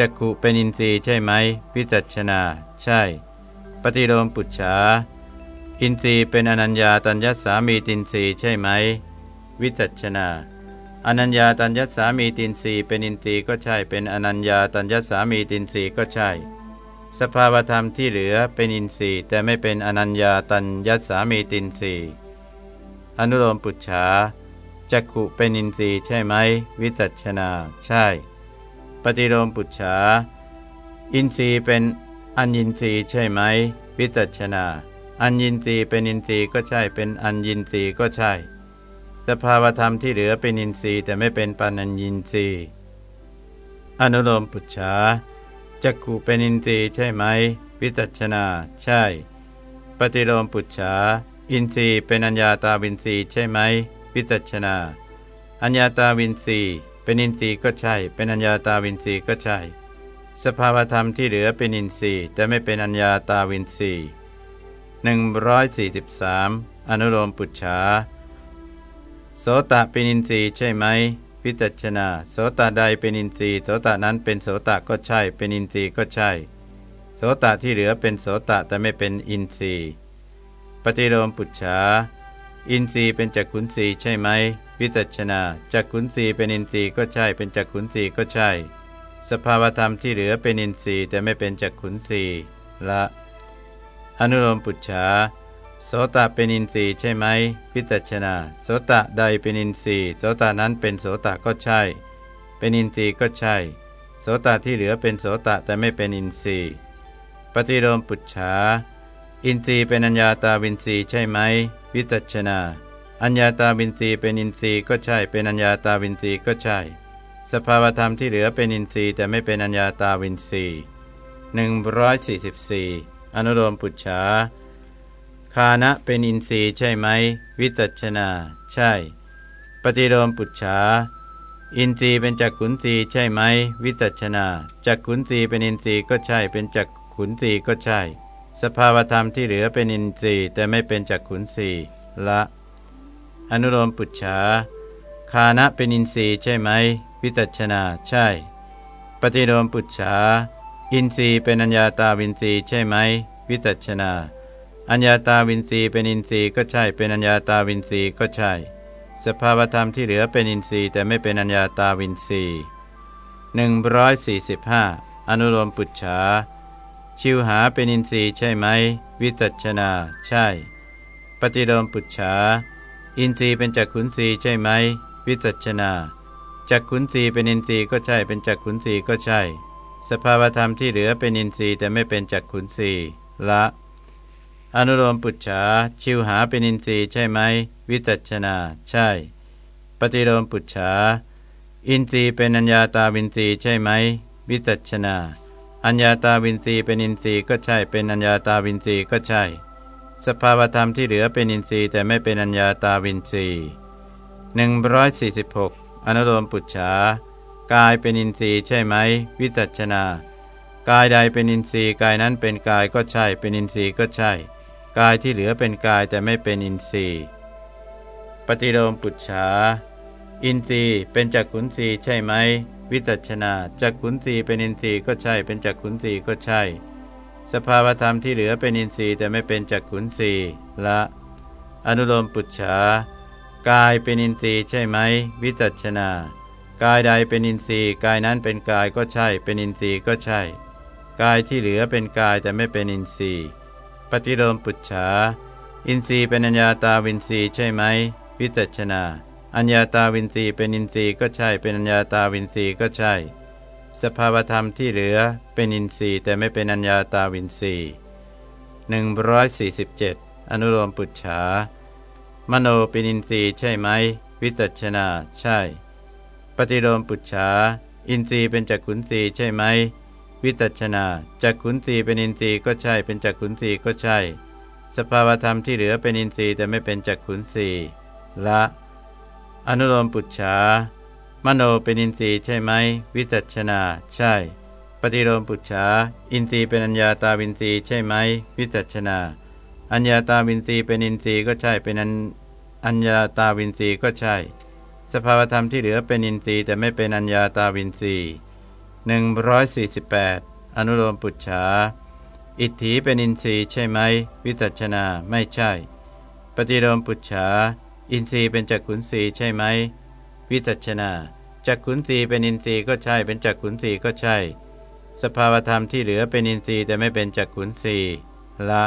จักขุเป็นอินทรีย์ใช่ไหมวิจัชนา ใช่ ปฏิโลมปุจฉาอินทรีย์เป็นอนัญญาตัญญสามีตินทรีย์ใช่ไหม วิจัชนา อนัญญาตัญญสามีตินทรีเป็นอินทรีย์ก็ใช่ เป็นอนัญญาตัญญสามีตินทรีก็ใช่ สภาวธรรมที่เหลือเป็นอินทรีย์ แต่ไม่เป็นอนัญญาตัญญสามีตินทรีอนุโลมปุจฉาจักขุเป็นอินทรีย์ใช่ไหม วิจัชนา ใช่ ปฏิโลมปุจฉา อินทรีย์เป็นอัญญินทรีย์ใช่ไหมวิจัชนา อัญญินทรีย์เป็นอินทรีย์ก็ใช่ เป็นอัญญินทรีย์ก็ใช่ สภาวธรรมที่เหลือเป็นอินทรีย์แต่ไม่เป็นปานัญญินทรีย์อนุโลมปุจฉาจักขุเป็นอินทรีย์ใช่ไหมวิจัชนา ใช่ ปฏิโลมปุจฉาอินทรีย์เป็นอัญญาตาวินทรีย์ใช่ไหมวิจัชนา อัญญาตาวินทรีย์ เป็นอินทรีย์ก็ใช่ เป็นอัญญาตาวินทรีย์ก็ใช่ สภาวธรรมที่เหลือเป็นอินทรีย์แต่ไม่เป็นอัญญาตาวินทรีย์หนึ่งร้อยสี่สิบสามอนุโลมปุจฉาโสตะเป็นอินทรีย์ใช่ไหมวิจัชนาโสตะใดเป็นอินทรีย์โสตะนั้นเป็นโสตะก็ใช่ เป็นอินทรีย์ก็ใช่ โสตะที่เหลือเป็นโสตะแต่ไม่เป็นอินทรีย์ ปฏิโลมปุจฉาอินทรีย์เป็นจักขุนสีใช่ไหม วิจัชนาจักขุนสีเป็นอินทรีย์ก็ใช่ เป็นจักขุนสีก็ใช่ สภาวธรรมที่เหลือเป็นอินทรีย์แต่ไม่เป็นจักขุนสีละ อนุโลมปุจฉาโสตเป็นอินทรีย์ใช่ไหมวิสัชนาโสตใดเป็นอินทรีย์โสตนั้นเป็นโสตก็ใช่ เป็นอินทรีย์ก็ใช่ โสตที่เหลือเป็นโสตแต่ไม่เป็นอินทรีย์ ปฏิโลมปุจฉาอินทรีย์เป็นอัญญาตาวินทรีย์ใช่ไหมวิสัชนา อัญญาตาวินทรีย์เป็นอินทรีย์ก็ใช่ เป็นอัญญาตาวินทรีย์ก็ใช่ สภาวธรรมที่เหลือเป็นอินทรีย์แต่ไม่เป็นอัญญาตาวินทรีย์หนึ่งร้อยสี่สิบสี่อนุโลมปุจฉาคานะเป็นอินทรีย์ใช่ไหม วิตัชนา ใช่ ปฏิโลมปุจฉาอินทรีย์เป็นจักขุนทรีย์ใช่ไหม วิตัชนาจักขุนทรีย์เป็นอินทรีย์ก็ใช่ เป็นจักขุนทรีย์ก็ใช่ สภาวธรรมที่เหลือเป็นอินทรีย์แต่ไม่เป็นจักขุนทรีย์ละ อนุโลมปุจฉาคานะเป็นอินทรีย์ใช่ไหม วิตัชนาใช่ ปฏิโลมปุจฉาอินทรีย์เป็นอัญญาตาวินทรีย์ใช่ไหม วิตัชนา อัญญาตาวินทรีย์เป็นอินทรีย์ก็ใช่ เป็นอัญญาตาวินทรีย์ก็ใช่ สภาวธรรมที่เหลือเป็นอินทรีย์แต่ไม่เป็นอัญญาตาวินทรีย์145 อนุโลมปุจฉาชิวหาเป็นอินทรีย์ใช่ไหม วิตัชนา ใช่ ปฏิโลมปุจฉา อินทรีย์เป็นจักขุนทรีย์ใช่ไหมวิตัชนาจักขุนทรีย์เป็นอินทรีย์ก็ใช่ เป็นจักขุนทรีย์ก็ใช่ สภาวธรรมที่เหลือเป็นอินทรีย์แต่ไม่เป็นจักขุนทรีย์ละ อนุโลมปุจฉาชิวหาเป็นอินทรีย์ใช่ไหมวิตัชนา ใช่ ปฏิโลมปุจฉาอินทรีย์เป็นอัญญาตาวินทรีย์ใช่ไหมวิตัชนา อัญญาตาวินทรีย์เป็นอินทรีย์ก็ใช่ เป็นอัญญาตาวินทรีย์ก็ใช่ สภาวธรรมที่เหลือเป็นอินทรีย์แต่ไม่เป็นอัญญาตาวินทรีย์หนึ่งร้อยสี่สิบหกอนุโลมปุจฉากายเป็นอินทรีย์ใช่ไหม วิตัชนากายใดเป็นอินทรีย์กายนั้นเป็นกายก็ใช่ เป็นอินทรีย์ก็ใช่ กายที่เหลือเป็นกายแต่ไม่เป็นอินทรีย์ ปฏิโลมปุจฉาอินทรีย์เป็นจักขุนทรีย์ใช่ไหม วิตัชนาจักขุนทรีย์เป็นอินทรีย์ก็ใช่ เป็นจักขุนทรีย์ก็ใช่ สภาวธรรมที่เหลือเป็นอินทรีย์แต่ไม่เป็นจักขุนทรีย์ละ อนุโลมปุจฉากายเป็นอินทรีย์ใช่ไหม วิตัชนากายใดเป็นอินทรีย์กายนั้นเป็นกายก็ใช่ เป็นอินทรีย์ก็ใช่ กายที่เหลือเป็นกายแต่ไม่เป็นอินทรีย์ ปฏิโลมปุจฉา อินทรีย์เป็นอัญญาตาวินทรีย์ใช่ไหม วิตัชนา อัญญาตาวินทรีย์เป็นอินทรีย์ก็ใช่ เป็นอัญญาตาวินทรีย์ก็ใช่ สภาวธรรมที่เหลือเป็นอินทรีย์แต่ไม่เป็นอัญญาตาวินทรีย์หนึ่งร้อยสี่สิบเจ็ดอนุโลมปุจฉามโนเป็นอินทรีย์ใช่ไหม วิตัชนาใช่ ปฏิโลมปุจฉาอินทรีย์เป็นจักขุนทรีย์ใช่ไหม วิตัชนาจักขุนทรีย์เป็นอินทรีย์ก็ใช่ เป็นจักขุนทรีย์ก็ใช่ สภาวธรรมที่เหลือเป็นอินทรีย์แต่ไม่เป็นจักขุนทรีย์ละ อนุโลมปุจฉา มโนเป็นอินทรีย์ใช่ไหม วิสัชนา ใช่ ปฏิโลมปุจฉาอินทรีย์เป็นอัญญาตาวินทรีย์ใช่ไหม วิสัชนา อัญญาตาวินทรีย์เป็นอินทรีย์ก็ใช่ เป็นอัญญาตาวินทรีย์ก็ใช่ สภาวธรรมที่เหลือเป็นอินทรีย์แต่ไม่เป็นอัญญาตาวินทรีย์หนึ่งร้อยสี่สิบแปดอนุโลมปุจฉาอิตถีเป็นอินทรีย์ใช่ไหม วิสัชนาไม่ใช่ ปฏิโลมปุจฉาอินทรีย์เป็นจักขุนสีใช่ไหม วิจัชนาจักขุนสีเป็นอินทรีย์ก็ใช่ เป็นจักขุนสีก็ใช่ สภาวธรรมที่เหลือเป็นอินทรีย์แต่ไม่เป็นจักขุนสีละ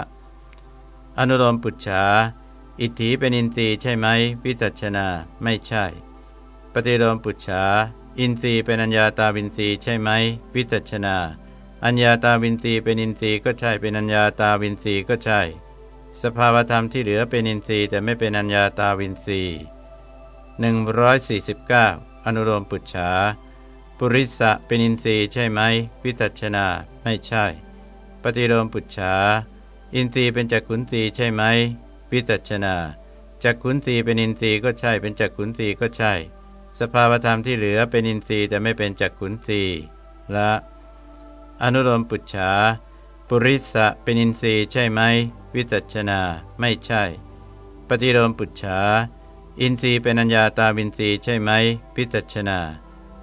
อนุโลมปุจฉาอิทธิเป็นอินทรีย์ใช่ไหมวิจัชนาไม่ใช่ ปฏิโลมปุจฉาอินทรีย์เป็นอัญญาตาวินทรีย์ใช่ไหมวิจัชนา อัญญาตาวินทรีย์เป็นอินทรีย์ก็ใช่ เป็นอัญญาตาวินทรีย์ก็ใช่ สภาวธรรมที่เหลือเป็นอินทรีย์แต่ไม่เป็นอัญญาตาวินทรีย์ 149 อนุโลมปุจฉาปุริสะเป็นอินทรีย์ใช่ไหม วิสัชนาไม่ใช่ ปฏิโลมปุจฉาอินทรีย์เป็นจักขุนทรีย์ใช่ไหม วิสัชนาจักขุนทรีย์เป็นอินทรีย์ก็ใช่ เป็นจักขุนทรีย์ก็ใช่ สภาวธรรมที่เหลือเป็นอินทรีย์แต่ไม่เป็นจักขุนทรีย์ละ อนุโลมปุจฉาปุริสะเป็นอินทรีย์ใช่ไหม วิจัชนาไม่ใช่ ปฏิโลมปุจฉา อินทรีย์เป็นอัญญาตาวินทรีย์ใช่ไหมพิจัชนา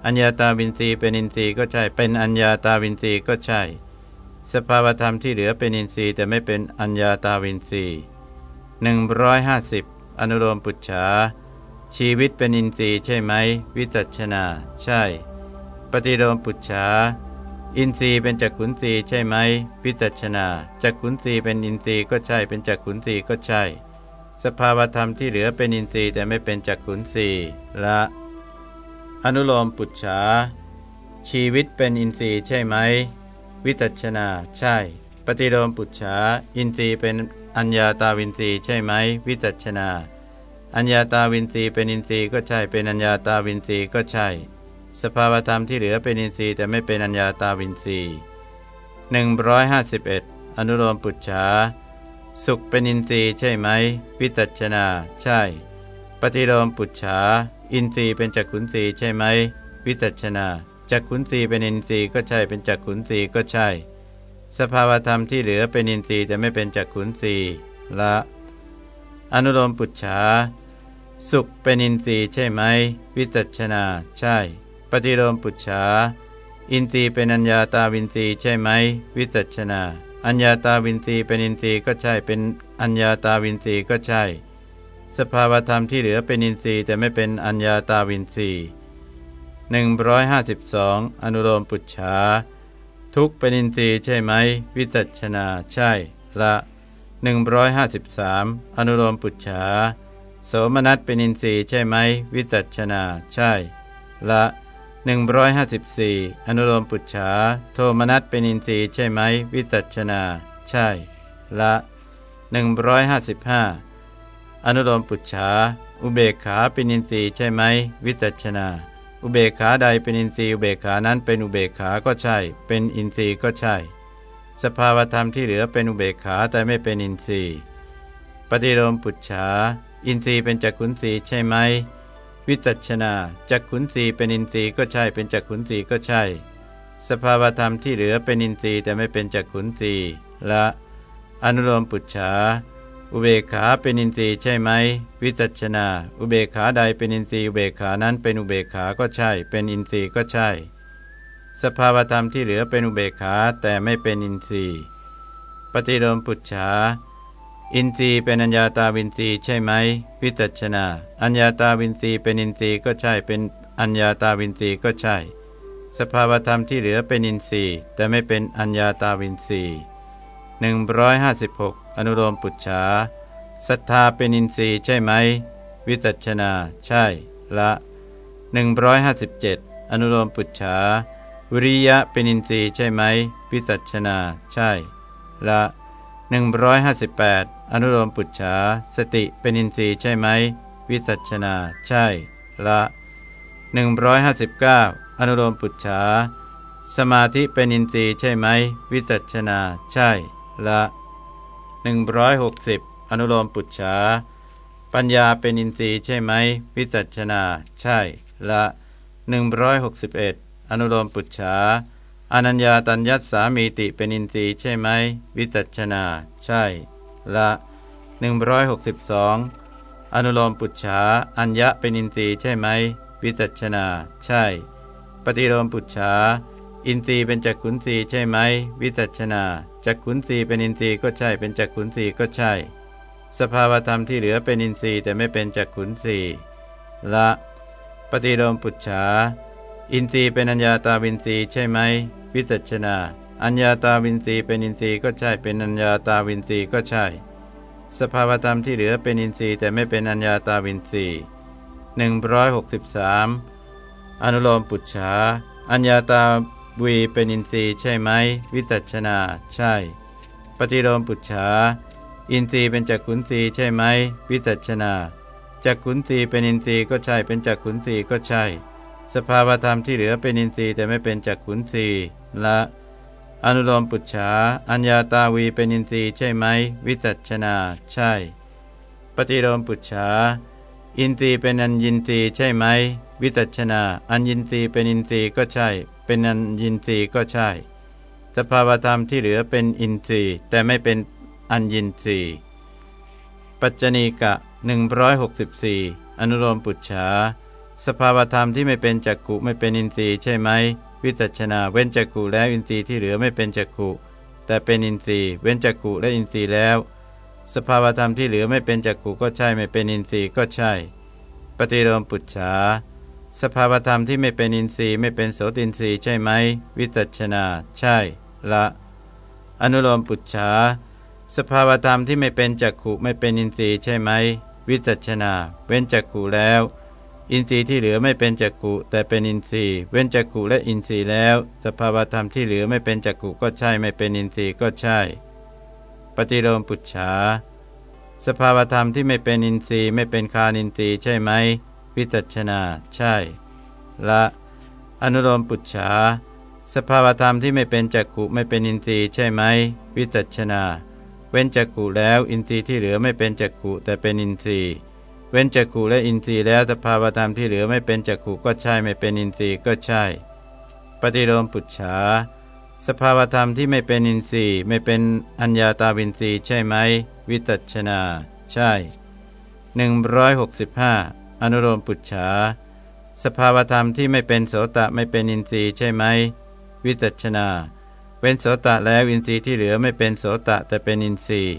อัญญาตาวินทรีย์เป็นอินทรีย์ก็ใช่ เป็นอัญญาตาวินทรีย์ก็ใช่ สภาวธรรมที่เหลือเป็นอินทรีย์แต่ไม่เป็นอัญญาตาวินทรีย์หนึ่งร้อยห้าสิบอนุโลมปุจฉาชีวิตเป็นอินทรีย์ใช่ไหม วิจัชนา ใช่ ปฏิโลมปุจฉาอินทรีย์เป็นจักขุนทรีย์ใช่ไหมพิจัชนาจักขุนทรีย์เป็นอินทรีย์ก็ใช่ เป็นจักขุนทรีย์ก็ใช่ สภาวธรรมที่เหลือเป็นอินทรีย์แต่ไม่เป็นจักขุนทรีย์ละ อนุโลมปุจฉาชีวิตเป็นอินทรีย์ใช่ไหม วิจัชนาใช่ ปฏิโลมปุจฉาอินทรีย์เป็นอัญญาตาวินทรีย์ใช่ไหม วิจัชนา อัญญาตาวินทรีย์เป็นอินทรีย์ก็ใช่ เป็นอัญญาตาวินทรีย์ก็ใช่ สภาวธรรมที่เหลือเป็นอินทรีย์แต่ไม่เป็นอัญญาตาวินทรีย์หนึ่งร้อยห้าสิบเอ็ดอนุโลมปุจฉา สุขเป็นอินทรีย์ใช่ไหม วิตัชนา ใช่ ปฏิโลมปุจฉา อินทรีย์เป็นจักขุนทรีย์ใช่ไหม วิตัชนาจักขุนทรีย์เป็นอินทรีย์ก็ใช่ เป็นจักขุนทรีย์ก็ใช่ สภาวธรรมที่เหลือเป็นอินทรีย์แต่ไม่เป็นจักขุนทรีย์ละ อนุโลมปุจฉา สุขเป็นอินทรีย์ใช่ไหม วิสัชนา ใช่ ปฏิโลมปุจฉา อินทรีย์เป็นอัญญาตาวินทรีย์ใช่ไหม วิสัชนา อัญญาตาวินทรีย์เป็นอินทรีย์ก็ใช่ เป็นอัญญาตาวินทรีย์ก็ใช่ สภาวธรรมที่เหลือเป็นอินทรีย์แต่ไม่เป็นอัญญาตาวินทรีย์152องอนุโลมปุจฉาทุกเป็นอินทรีย์ใช่ไหม วิจัชนาใช่ ละ153อนุโลมปุจฉาโสมนัสเป็นอินทรีย์ใช่ไหม วิจัชนาใช่ ละ 154 อนุโลมปุจฉาโทมนัสเป็นอินทรีย์ใช่ไหม วิจัชนา ใช่ ละ 155 อนุโลมปุจฉาอุเบกขาเป็นอินทรีย์ใช่ไหม วิจัชนา อุเบกขาใดเป็นอินทรีย์อุเบกขานั้นเป็นอุเบกขาก็ใช่ เป็นอินทรีย์ก็ใช่ สภาวธรรมที่เหลือเป็นอุเบกขาแต่ไม่เป็นอินทรีย์ ปฏิโลมปุจฉาอินทรีย์เป็นจักขุนทรีย์ใช่ไหม วิจัชนาจักขุนสีเป็นอินทรีย์ก็ใช่ เป็นจักขุนสีก็ใช่ สภาวธรรมที่เหลือเป็นอินทรีย์แต่ไม่เป็นจักขุนสีละ อนุโลมปุจฉาอุเบกขาเป็นอินทรีย์ใช่ไหม วิสัชนา อุเบกขาใดเป็นอินทรีย์อุเบกขานั้นเป็นอุเบกขาก็ใช่ เป็นอินทรีย์ก็ใช่ สภาวธรรมที่เหลือเป็นอุเบกขาแต่ไม่เป็นอินทรีย์ ปฏิโลมปุจฉา อินทรีย์เป็นอัญญาตาวินทรีย์ใช่ไหมวิสัชนา อัญญาตาวินทรีย์เป็นอินทรีย์ก็ใช่ เป็นอัญญาตาวินทรีย์ก็ใช่ สภาวธรรมที่เหลือเป็นอินทรีย์ แต่ไม่เป็นอัญญาตาวินทรีย์156 อนุโลมปุจฉาศรัทธาเป็นอินทรีย์ใช่ไหม วิจัชนา ใช่ ละ 157 อนุโลมปุจฉาวิริยะเป็นอินทรีย์ใช่ไหม วิจัชนา ใช่ ละ 158 อนุโลมปุจฉาสติเป็นอินทรีย์ใช่ไหม วิจัชนา ใช่ ละ 159 อนุโลมปุจฉาสมาธิเป็นอินทรีย์ใช่ไหม วิจัชนา ใช่ ละ 160 อนุโลมปุจฉาปัญญาเป็นอินทรีย์ใช่ไหม วิจัชนา ใช่ ละ 161 อนุโลมปุจฉา อนัญญาตัญญัตสามีติเป็นอินทรีย์ใช่ไหม วิจัชนา ใช่ ละ 162 อนุโลมปุจฉาอัญญะเป็นอินทรีย์ใช่ไหม วิสัชนา ใช่ ปฏิโลมปุจฉาอินทรีย์เป็นจักขุนทรีย์ใช่ไหม วิจัชนาจักขุนทรีย์เป็นอินทรีย์ก็ใช่ เป็นจักขุนทรีย์ก็ใช่ สภาวธรรมที่เหลือเป็นอินทรีย์แต่ไม่เป็นจักขุนทรีย์ละ ปฏิโลมปุจฉาอินทรีย์เป็นอัญญาตาวินทรีย์ใช่ไหม วิสัชนา อัญญาตาวินรีเป็นอินทรีย์ก็ใช่ เป็นอัญญาตาวินรีก็ใช่ สภาวธรรมที่เหลือเป็นอินทรีย์แต่ไม่เป็นอัญญาตาวินทรีย์หนึ่งร้อยหกสิบสามอนุโลมปุจฉาอัญญาตาวีเป็นอินทรีย์ใช่ไหม วิจัชนา ใช่ ปฏิโลมปุจฉาอินทรีย์เป็นจักขุนทรีย์ใช่ไหม วิจัชนาจักขุนทรีย์เป็นอินทรีย์ก็ใช่ เป็นจักขุนทรีย์ก็ใช่ สภาวธรรมที่เหลือเป็นอินทรีย์แต่ไม่เป็นจักขุนทรีย์ ละอนุโลมปุจฉาอัญญาตาวีเป็นอินทรีย์ใช่ไหม วิจัชนา ใช่ ปฏิโลมปุจฉาอินทรีย์เป็นอัญญินทรีย์ใช่ไหม วิจัชนา อัญญินทรีย์เป็นอินทรีย์ก็ใช่ เป็นอัญญินทรีย์ก็ใช่ สภาวธรรมที่เหลือเป็นอินทรีย์แต่ไม่เป็นอัญญินทรีย์ปัจจณีกะ164 อนุโลมปุจฉาสภาวธรรมที่ไม่เป็นจักขุไม่เป็นอินทรีย์ใช่ไหม วิจัชนาเว้นจักขุแล้วอินทรีย์ที่เหลือไม่เป็นจักขุแต่เป็นอินทรีย์ เว้นจักขุและอินทรีย์แล้ว สภาวธรรมที่เหลือไม่เป็นจักขุก็ใช่ไม่เป็นอินทรีย์ก็ใช่ ปฏิโลมปุจฉาสภาวธรรมที่ไม่เป็นอินทรีย์ไม่เป็นโสตินทรีย์ใช่ไหม วิสัชนา ใช่ ละ อนุโลมปุจฉาสภาวธรรมที่ไม่เป็นจักขุไม่เป็นอินทรีย์ใช่ไหม วิสัชนา เว้นจักขุแล้ว อินทรีย์ที่เหลือไม่เป็นจักขุแต่เป็นอินทรีย์ เว้นจักขุและอินทรีย์แล้ว สภาวธรรมที่เหลือไม่เป็นจักขุก็ใช่ไม่เป็นอินทรีย์ก็ใช่ ปฏิโลมปุจฉาสภาวธรรมที่ไม่เป็นอินทรีย์ไม่เป็นฆานินทรีย์ใช่ไหมวิสัชนา ใช่ ละ อนุโลมปุจฉาสภาวธรรมที่ไม่เป็นจักขุไม่เป็นอินทรีย์ใช่ไหมวิสัชนา เว้นจักขุแล้วอินทรีย์ที่เหลือไม่เป็นจักขุแต่เป็นอินทรีย์ เว้นจักขุและอินทรีย์แล้วสภาวธรรมที่เหลือไม่เป็นจักขุก็ใช่ไม่เป็นอินทรีย์ก็ใช่ ปฏิโลมปุจฉาสภาวธรรมที่ไม่เป็นอินทรีย์ไม่เป็นอัญญาตาวินทรีย์ใช่ไหม วิตัชนา ใช่ 165 อนุโลมปุจฉาสภาวธรรมที่ไม่เป็นโสตะไม่เป็นอินทรีย์ใช่ไหม วิตัชนา เว้นโสตะแล้วอินทรีย์ที่เหลือไม่เป็นโสตะแต่เป็นอินทรีย์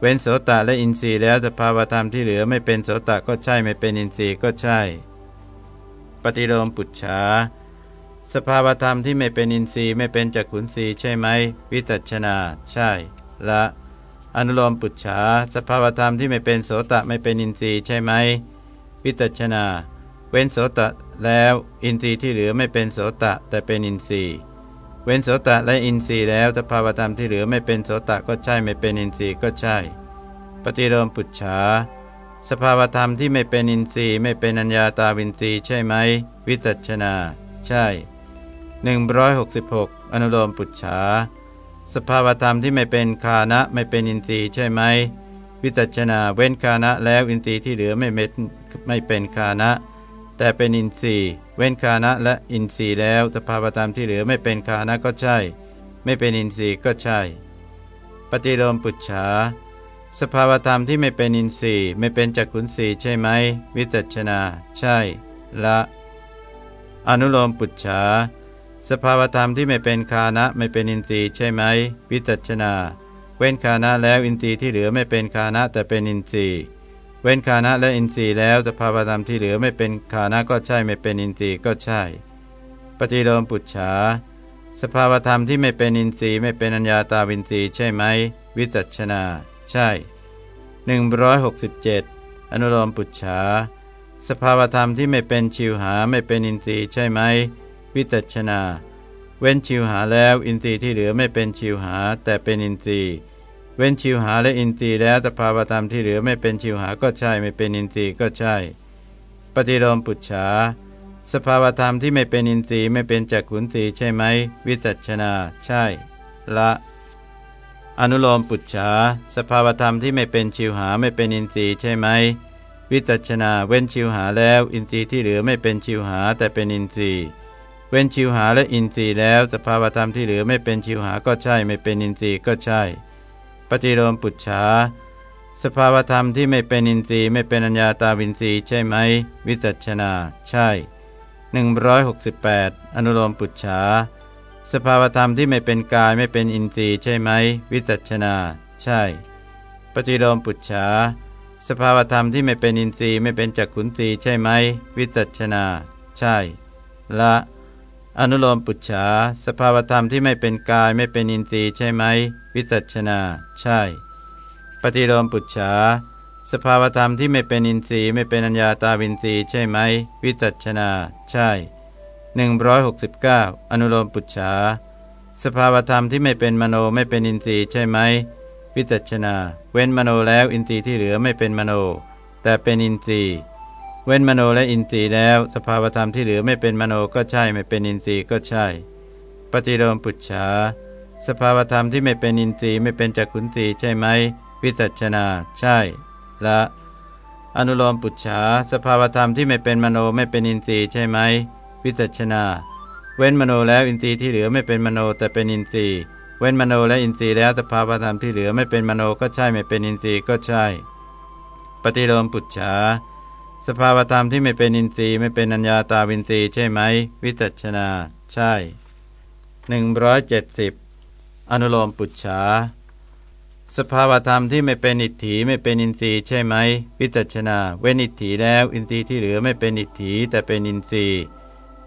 เว้นโสตะและอินทรีย์แล้วสภาวธรรมที่เหลือไม่เป็นโสตะก็ใช่ไม่เป็นอินทรีย์ก็ใช่ ปฏิโลมปุจฉาสภาวธรรมที่ไม่เป็นอินทรีย์ไม่เป็นจักขุนทรีย์ใช่ไหม วิตัชนา ใช่ ละ อนุโลมปุจฉาสภาวธรรมที่ไม่เป็นโสตะไม่เป็นอินทรีย์ใช่ไหม วิตัชนา เว้นโสตะแล้ว อินทรีย์ที่เหลือไม่เป็นโสตะแต่เป็นอินทรีย์ เว้นโสตะและอินทรีย์แล้วสภาวธรรมที่เหลือไม่เป็นโสตะก็ใช่ไม่เป็นอินทรีย์ก็ใช่ ปฏิโลมปุจฉาสภาวธรรมที่ไม่เป็นอินทรีย์ไม่เป็นอัญญาตาวินทรีย์ใช่ไหม วิตัชนา ใช่ 166 อนุโลมปุจฉาสภาวธรรมที่ไม่เป็นคานะไม่เป็นอินทรีย์ใช่ไหม วิตัชนาเว้นคานะแล้วอินทรีย์ที่เหลือไม่เม็ดไม่เป็นคานะ แต่เป็นอินทรีย์ เว้นคานะและอินทรีย์แล้วสภาวธรรมที่เหลือไม่เป็นคานะก็ใช่ ไม่เป็นอินทรีย์ก็ใช่ ปฏิโลมปุจฉาสภาวธรรมที่ไม่เป็นอินทรีย์ไม่เป็นจักขุนทรีใช่ไหม วิตัชนา ใช่ ละ อนุโลมปุจฉาสภาวธรรมที่ไม่เป็นคานะไม่เป็นอินทรีย์ใช่ไหม วิจัชนา เว้นคานะแล้วอินทรีย์ที่เหลือไม่เป็นคานะแต่เป็นอินทรีย์ ว้นคานะและอินทรีย์แล้วสภาวธรรมที่เหลือไม่เป็นคานะก็ใช่ไม่เป็นอินทรีย์ก็ใช่ ปฏิโลมปุจฉาสภาวธรรมที่ไม่เป็นอินทรีย์ไม่เป็นอัญญาตาวินทรีย์ใช่ไหม วิจัชนา ใช่ 167 อนุโลมปุจฉาสภาวธรรมที่ไม่เป็นชิวหาไม่เป็นอินทรีย์ใช่ไหม วิตัชนา เว้นชิวหาแล้วอินทรีย์ที่เหลือไม่เป็นชิวหา แต่เป็นอินทรีย์ เว้นชิวหาและอินทรีย์แล้วสภาวธรรมที่เหลือไม่เป็นชิวหาก็ใช่ ไม่เป็นอินทรีย์ก็ใช่ ปฏิโลมปุจฉาสภาวธรรมที่ไม่เป็นอินทรีย์ไม่เป็นจักขุนทรีย์ใช่ไหม วิสัชนา ใช่ ละ อนุโลมปุจฉาสภาวธรรมที่ไม่เป็นชิวหาไม่เป็นอินทรีย์ใช่ไหม วิสัชนาเว้นชิวหาแล้ว อินทรีย์ที่เหลือไม่เป็นชิวหาแต่เป็นอินทรีย์ เว้นชิวหาและอินทรีย์แล้ว สภาวธรรมที่เหลือไม่เป็นชิวหาก็ใช่ ไม่เป็นอินทรีย์ก็ใช่ ปฏิโลมปุจฉาสภาวธรรมที่ไม่เป็นอินทรีย์ไม่เป็นอัญญาตาวินทรีย์ใช่ไหม วิจัชนา ใช่ 168 อนุโลมปุจฉาสภาวธรรมที่ไม่เป็นกายไม่เป็นอินทรีย์ใช่ไหม วิจัชนา ใช่ ปฏิโลมปุจฉาสภาวธรรมที่ไม่เป็นอินทรีย์ไม่เป็นจักขุนทรีย์ใช่ไหม วิจัชนา ใช่ ละอนุโลมปุจฉาสภาวธรรมที่ไม่เป็นกายไม่เป็นอินทรีย์ใช่ไหม วิจัชนา ใช่ ปฏิโลมปุจฉา สภาวธรรมที่ไม่เป็นอินทรีย์ไม่เป็นอัญญาตาวินทรีย์ใช่ไหม วิจัชนา ใช่ 169 อนุโลมปุจฉา สภาวธรรมที่ไม่เป็นมโนไม่เป็นอินทรีย์ใช่ไหม วิจัชนา เว้นมโนแล้วอินทรีย์ที่เหลือไม่เป็นมโน แต่เป็นอินทรีย์ เว้นมโนและอินทรีย์แล้ว สภาวธรรมที่เหลือไม่เป็นมโนก็ใช่ไม่เป็นอินทรีย์ก็ใช่ ปฏิโลมปุจฉา สภาวธรรมที่ไม่เป็นอินทรีย์ไม่เป็นจักขุนทรีย์ใช่ไหมวิสัชนา ใช่ ละ อนุโลมปุจฉาสภาวธรรมที่ไม่เป็นมโนไม่เป็นอินทรีย์ใช่ไหมวิสัชนา เว้นมโนแล้วอินทรีย์ที่เหลือไม่เป็นมโนแต่เป็นอินทรีย์ เว้นมโนและอินทรีย์แล้วสภาวธรรมที่เหลือไม่เป็นมโนก็ใช่ไม่เป็นอินทรีย์ก็ใช่ ปฏิโลมปุจฉาสภาวธรรมที่ไม่เป็นอินทรีย์ไม่เป็นอัญญาตาวินทรีย์ใช่ไหมวิจัชนา ใช่ 170 อนุโลมปุจฉาสภาวธรรมที่ไม่เป็นอิทธิไม่เป็นอินทรีย์ใช่ไหมวิจัชนา เว้นอิทธิแล้ว อินทรีย์ที่เหลือไม่เป็นอิทธิแต่เป็นอินทรีย์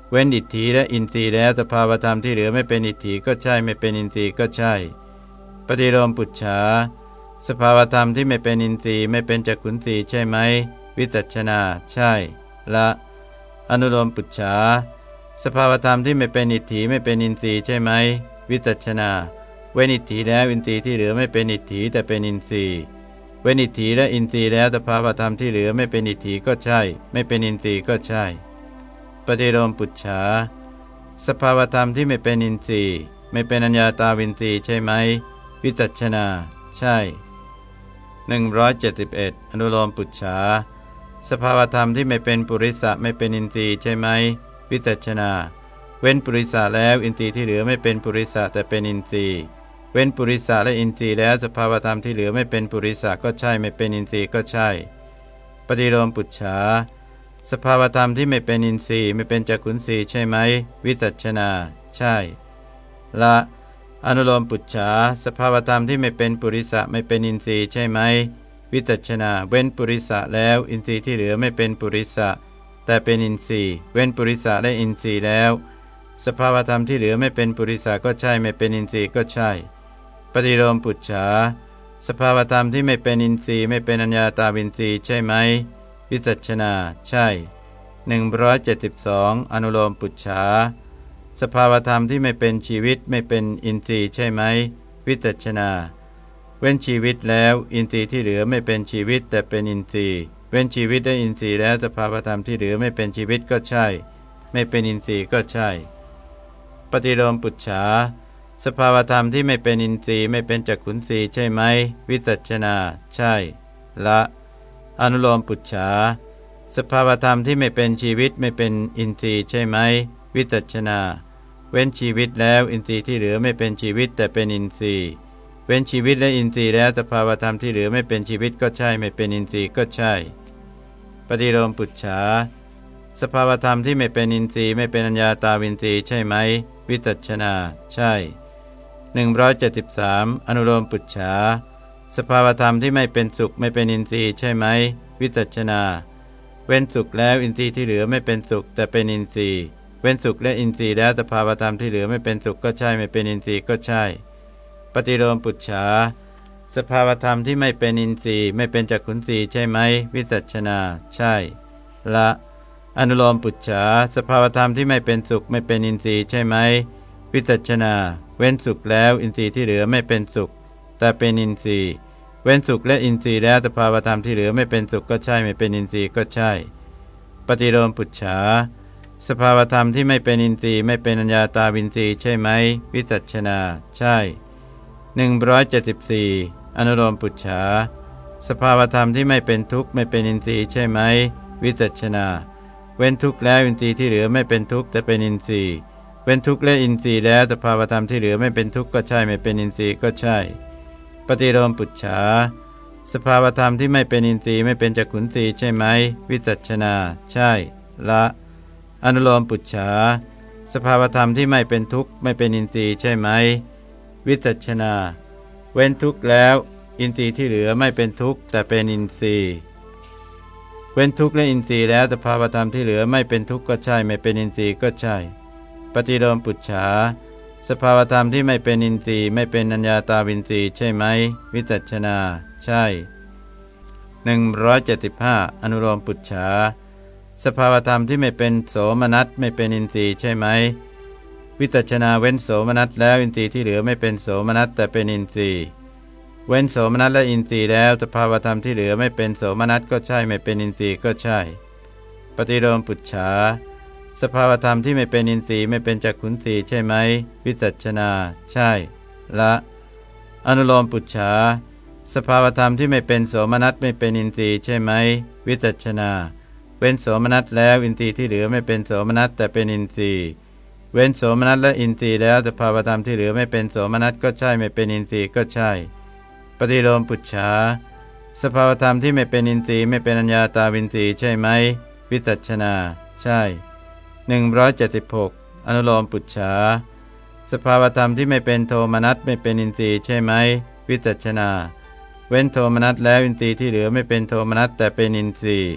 เว้นอิทธิและอินทรีย์แล้วสภาวธรรมที่เหลือไม่เป็นอิทธิก็ใช่ไม่เป็นอินทรีย์ก็ใช่ ปฏิโลมปุจฉาสภาวธรรมที่ไม่เป็นอินทรีย์ไม่เป็นจักขุนทรีย์ใช่ไหมวิตัชนา ใช่ ละ อนุโลมปุจฉาสภาวธรรมที่ไม่เป็นอิทธิไม่เป็นอินทรีย์ใช่ไหมวิตัชนา เว้นอิทธิแล้วอินทรีย์ที่เหลือไม่เป็นอิทธิแต่เป็นอินทรีย์ เว้นอิทธิและอินทรีย์แล้วสภาวธรรมที่เหลือไม่เป็นอิทธิก็ใช่ ไม่เป็นอินทรีย์ก็ใช่ ปฏิโลมปุจฉาสภาวธรรมที่ไม่เป็นอินทรีย์ ไม่เป็นอัญญาตาวินทรีย์ใช่ไหม วิตัชนา ใช่ 171 อนุโลมปุจฉาสภาวธรรมที่ไม่เป็นปุริสะไม่เป็นอินทรีย์ใช่ไหม วิจัชนา เว้นปุริสะแล้วอินทรีย์ที่เหลือไม่เป็นปุริสะแต่เป็นอินทรีย์ เว้นปุริสะและอินทรีย์แล้วสภาวธรรมที่เหลือไม่เป็นปุริสะก็ใช่ไม่เป็นอินทรีย์ก็ใช่ ปฏิโลมปุจฉาสภาวธรรมที่ไม่เป็นอินทรีย์ไม่เป็นจักขุนทรีย์ใช่ไหม วิจัชนา ใช่ ละอนุโลมปุจฉาสภาวธรรมที่ไม่เป็นปุริสะไม่เป็นอินทรีย์ใช่ไหม วิตัชนา เว้นปุริสะแล้ว อินทรีย์ที่เหลือไม่เป็นปุริสะแต่เป็นอินทรีย์ เว้นปุริสะและอินทรีย์แล้ว สภาวธรรมที่เหลือไม่เป็นปุริสะก็ใช่ไม่เป็นอินทรีย์ก็ใช่ ปฏิโลมปุจฉาสภาวธรรมที่ไม่เป็นอินทรีย์ไม่เป็นอัญญาตาวินทรีย์ใช่ไหมวิจัชนา ใช่ 172 อนุโลมปุจฉาสภาวธรรมที่ไม่เป็นชีวิตไม่เป็นอินทรีย์ใช่ไหมวิจัชนา เว้นชีวิตแล้ว อินทรีย์ที่เหลือไม่เป็นชีวิต แต่เป็นอินทรีย์ เว้นชีวิตได้อินทรีย์แล้วสภาวธรรมที่เหลือไม่เป็นชีวิตก็ใช่ ไม่เป็นอินทรีย์ก็ใช่ ปฏิโลมปุจฉา สภาวธรรมที่ไม่เป็นอินทรีย์ไม่เป็นจักขุนสีใช่ไหม วิจัชนา ใช่ ละ อนุโลมปุจฉาสภาวธรรมที่ไม่เป็นชีวิตไม่เป็นอินทรีย์ใช่ไหม วิจัชนา เว้นชีวิตแล้วอินทรีย์ที่เหลือไม่เป็นชีวิตแต่เป็นอินทรีย์ เว้นชีวิตและอินทรีย์แล้วสภาวธรรมที่เหลือไม่เป็นชีวิตก็ใช่ ไม่เป็นอินทรีย์ก็ใช่ ปฏิโลมปุจฉาสภาวธรรมที่ไม่เป็นอินทรีย์ไม่เป็นอัญญาตาวินทรีย์ใช่ไหม วิจัชนา ใช่ 173 อนุโลมปุจฉาสภาวธรรมที่ไม่เป็นสุขไม่เป็นอินทรีย์ใช่ไหม วิจัชนา เว้นสุขแล้วอินทรีย์ที่เหลือไม่เป็นสุข แต่เป็นอินทรีย์ เว้นสุขและอินทรีย์แล้วสภาวธรรมที่เหลือไม่เป็นสุขก็ใช่ไม่เป็นอินทรีย์ก็ใช่ ปฏิโลมปุจฉาสภาวธรรมที่ไม่เป็นอินทรีย์ไม่เป็นจักขุนทรีย์ใช่ไหม วิจัชนา ใช่ ละ อนุโลมปุจฉาสภาวธรรมที่ไม่เป็นสุขไม่เป็นอินทรีย์ใช่ไหม วิจัชนา เว้นสุขแล้วอินทรีย์ที่เหลือไม่เป็นสุข แต่เป็นอินทรีย์ เว้นสุขและอินทรีย์แล้วสภาวธรรมที่เหลือไม่เป็นสุขก็ใช่ ไม่เป็นอินทรีย์ก็ใช่ ปฏิโลมปุจฉาสภาวธรรมที่ไม่เป็นอินทรีย์ไม่เป็นอัญญาตาวินทรีย์ใช่ไหม วิจัชนา ใช่ 174 อนุโลมปุจฉาสภาวธรรมที่ไม่เป็นทุกข์ไม่เป็นอินทรีย์ใช่ไหม วิจัชนา เว้นทุกข์แล้วอินทรีย์ที่เหลือไม่เป็นทุกข์แต่เป็นอินทรีย์ เป็นทุกข์และอินทรีย์แล้วสภาวธรรมที่เหลือไม่เป็นทุกข์ก็ใช่ ไม่เป็นอินทรีย์ก็ใช่ ปฏิโลมปุจฉาสภาวธรรมที่ไม่เป็นอินทรีย์ไม่เป็นจักขุนทรีย์ใช่ไหม วิจัชนา ใช่ ละ อนุโลมปุจฉาสภาวธรรมที่ไม่เป็นทุกข์ไม่เป็นอินทรีย์ใช่ไหม วิจัชนา เว้นทุกข์แล้ว อินทรีย์ที่เหลือไม่เป็นทุกข์แต่เป็นอินทรีย์ เว้นทุกข์และอินทรีย์แล้วสภาวธรรมที่เหลือไม่เป็นทุกข์ก็ใช่ ไม่เป็นอินทรีย์ก็ใช่ ปฏิโลมปุจฉา สภาวธรรมที่ไม่เป็นอินทรีย์ไม่เป็นอัญญาตาวินทรีย์ใช่ไหม วิจัชนา ใช่ 175 อนุโลมปุจฉา สภาวธรรมที่ไม่เป็นโสมนัสไม่เป็นอินทรีย์ใช่ไหม วิสัชนาเว้นโสมนัสแล้วอินทรีย์ที่เหลือไม่เป็นโสมนัสแต่เป็นอินทรีย์เว้นโสมนัสและอินทรีย์แล้วสภาวธรรมที่เหลือไม่เป็นโสมนัสก็ใช่ไม่เป็นอินทรีย์ก็ใช่ ปฏิโลมปุจฉา สภาวธรรมที่ไม่เป็นอินทรีย์ไม่เป็นจักขุนทรีย์ใช่ไหม วิสัชนา ใช่ ละ อนุโลมปุจฉา สภาวธรรมที่ไม่เป็นโสมนัสไม่เป็นอินทรีย์ใช่ไหม วิสัชนา เว้นโสมนัสแล้วอินทรีย์ที่เหลือไม่เป็นโสมนัสแต่เป็นอินทรีย์ เว้นโสมนัสและอินทรีย์แล้วสภาวธรรมที่เหลือไม่เป็นโสมนัสก็ใช่ไม่เป็นอินทรีย์ก็ใช่ ปฏิโลมปุจฉา สภาวธรรมที่ไม่เป็นอินทรีย์ไม่เป็นอัญญาตาวินทรีย์ใช่ไหม วิสัชนา ใช่ 176 อนุโลมปุจฉาสภาวธรรมที่ไม่เป็นโทมนัสไม่เป็นอินทรีย์ใช่ไหม วิสัชนา เว้นโทมนัสแล้วอินทรีย์ที่เหลือไม่เป็นโทมนัสแต่เป็นอินทรีย์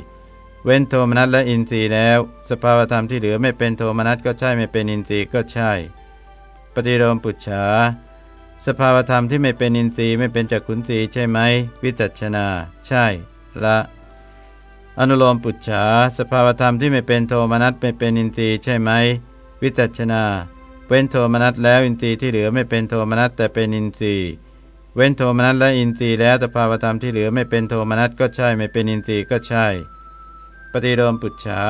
เว้นโทมนัสและอินทรีย์แล้ว สภาวธรรมที่เหลือไม่เป็นโทมนัสก็ใช่ไม่เป็นอินทรีย์ก็ใช่ ปฏิโลมปุจฉาสภาวธรรมที่ไม่เป็นอินทรีย์ไม่เป็นจักขุนทรีย์ใช่ไหม วิสัชนา ใช่ ละ อนุโลมปุจฉาสภาวธรรมที่ไม่เป็นโทมนัสไม่เป็นอินทรีย์ใช่ไหม วิสัชนา เว้นโทมนัสแล้วอินทรีย์ที่เหลือไม่เป็นโทมนัสแต่เป็นอินทรีย์ เว้นโทมนัสและอินทรีย์แล้วสภาวธรรมที่เหลือไม่เป็นโทมนัสก็ใช่ไม่เป็นอินทรีย์ก็ใช่ ปฏิโลมปุจฉา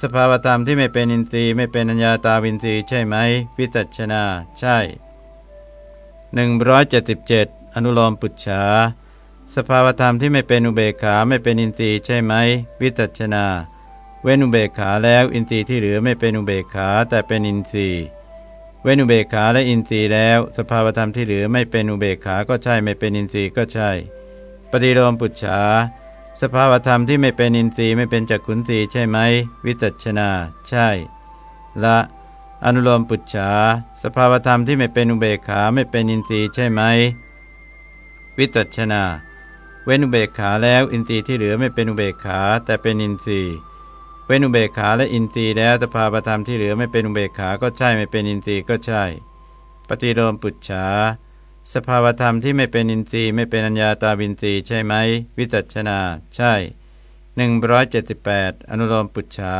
สภาวธรรมที่ไม่เป็นอินทรีย์ไม่เป็นอัญญาตาวินทรีย์ใช่ไหม วิสัชนา ใช่ 177 อนุโลมปุจฉา สภาวธรรมที่ไม่เป็นอุเบกขาไม่เป็นอินทรีย์ใช่ไหม วิสัชนา เว้นอุเบกขาแล้วอินทรีย์ที่เหลือไม่เป็นอุเบกขาแต่เป็นอินทรีย์ เว้นอุเบกขาและอินทรีย์แล้ว สภาวธรรมที่เหลือไม่เป็นอุเบกขาก็ใช่ไม่เป็นอินทรีย์ก็ใช่ ปฏิโลมปุจฉา สภาวธรรมที่ไม่เป็นอินทรีย์ไม่เป็นจักขุนทรีย์ใช่ไหม วิตัชนา ใช่ ละอนุโลมปุจฉาสภาวธรรมที่ไม่เป็นอุเบกขาไม่เป็นอินทรีย์ใช่ไหม วิตัชนา เว้นอุเบกขาแล้วอินทรีย์ที่เหลือไม่เป็นอุเบกขาแต่เป็นอินทรีย์ เว้นอุเบกขาและอินทรีย์แล้วสภาวธรรมที่เหลือไม่เป็นอุเบกขาก็ใช่ไม่เป็นอินทรีย์ก็ใช่ ปฏิโลมปุจฉาสภาวธรรมที่ไม่เป็นอินทรีย์ไม่เป็นอัญญาตาวินทรีย์ใช่ไหม วิตัชนา ใช่ 178 อนุโลมปุจฉา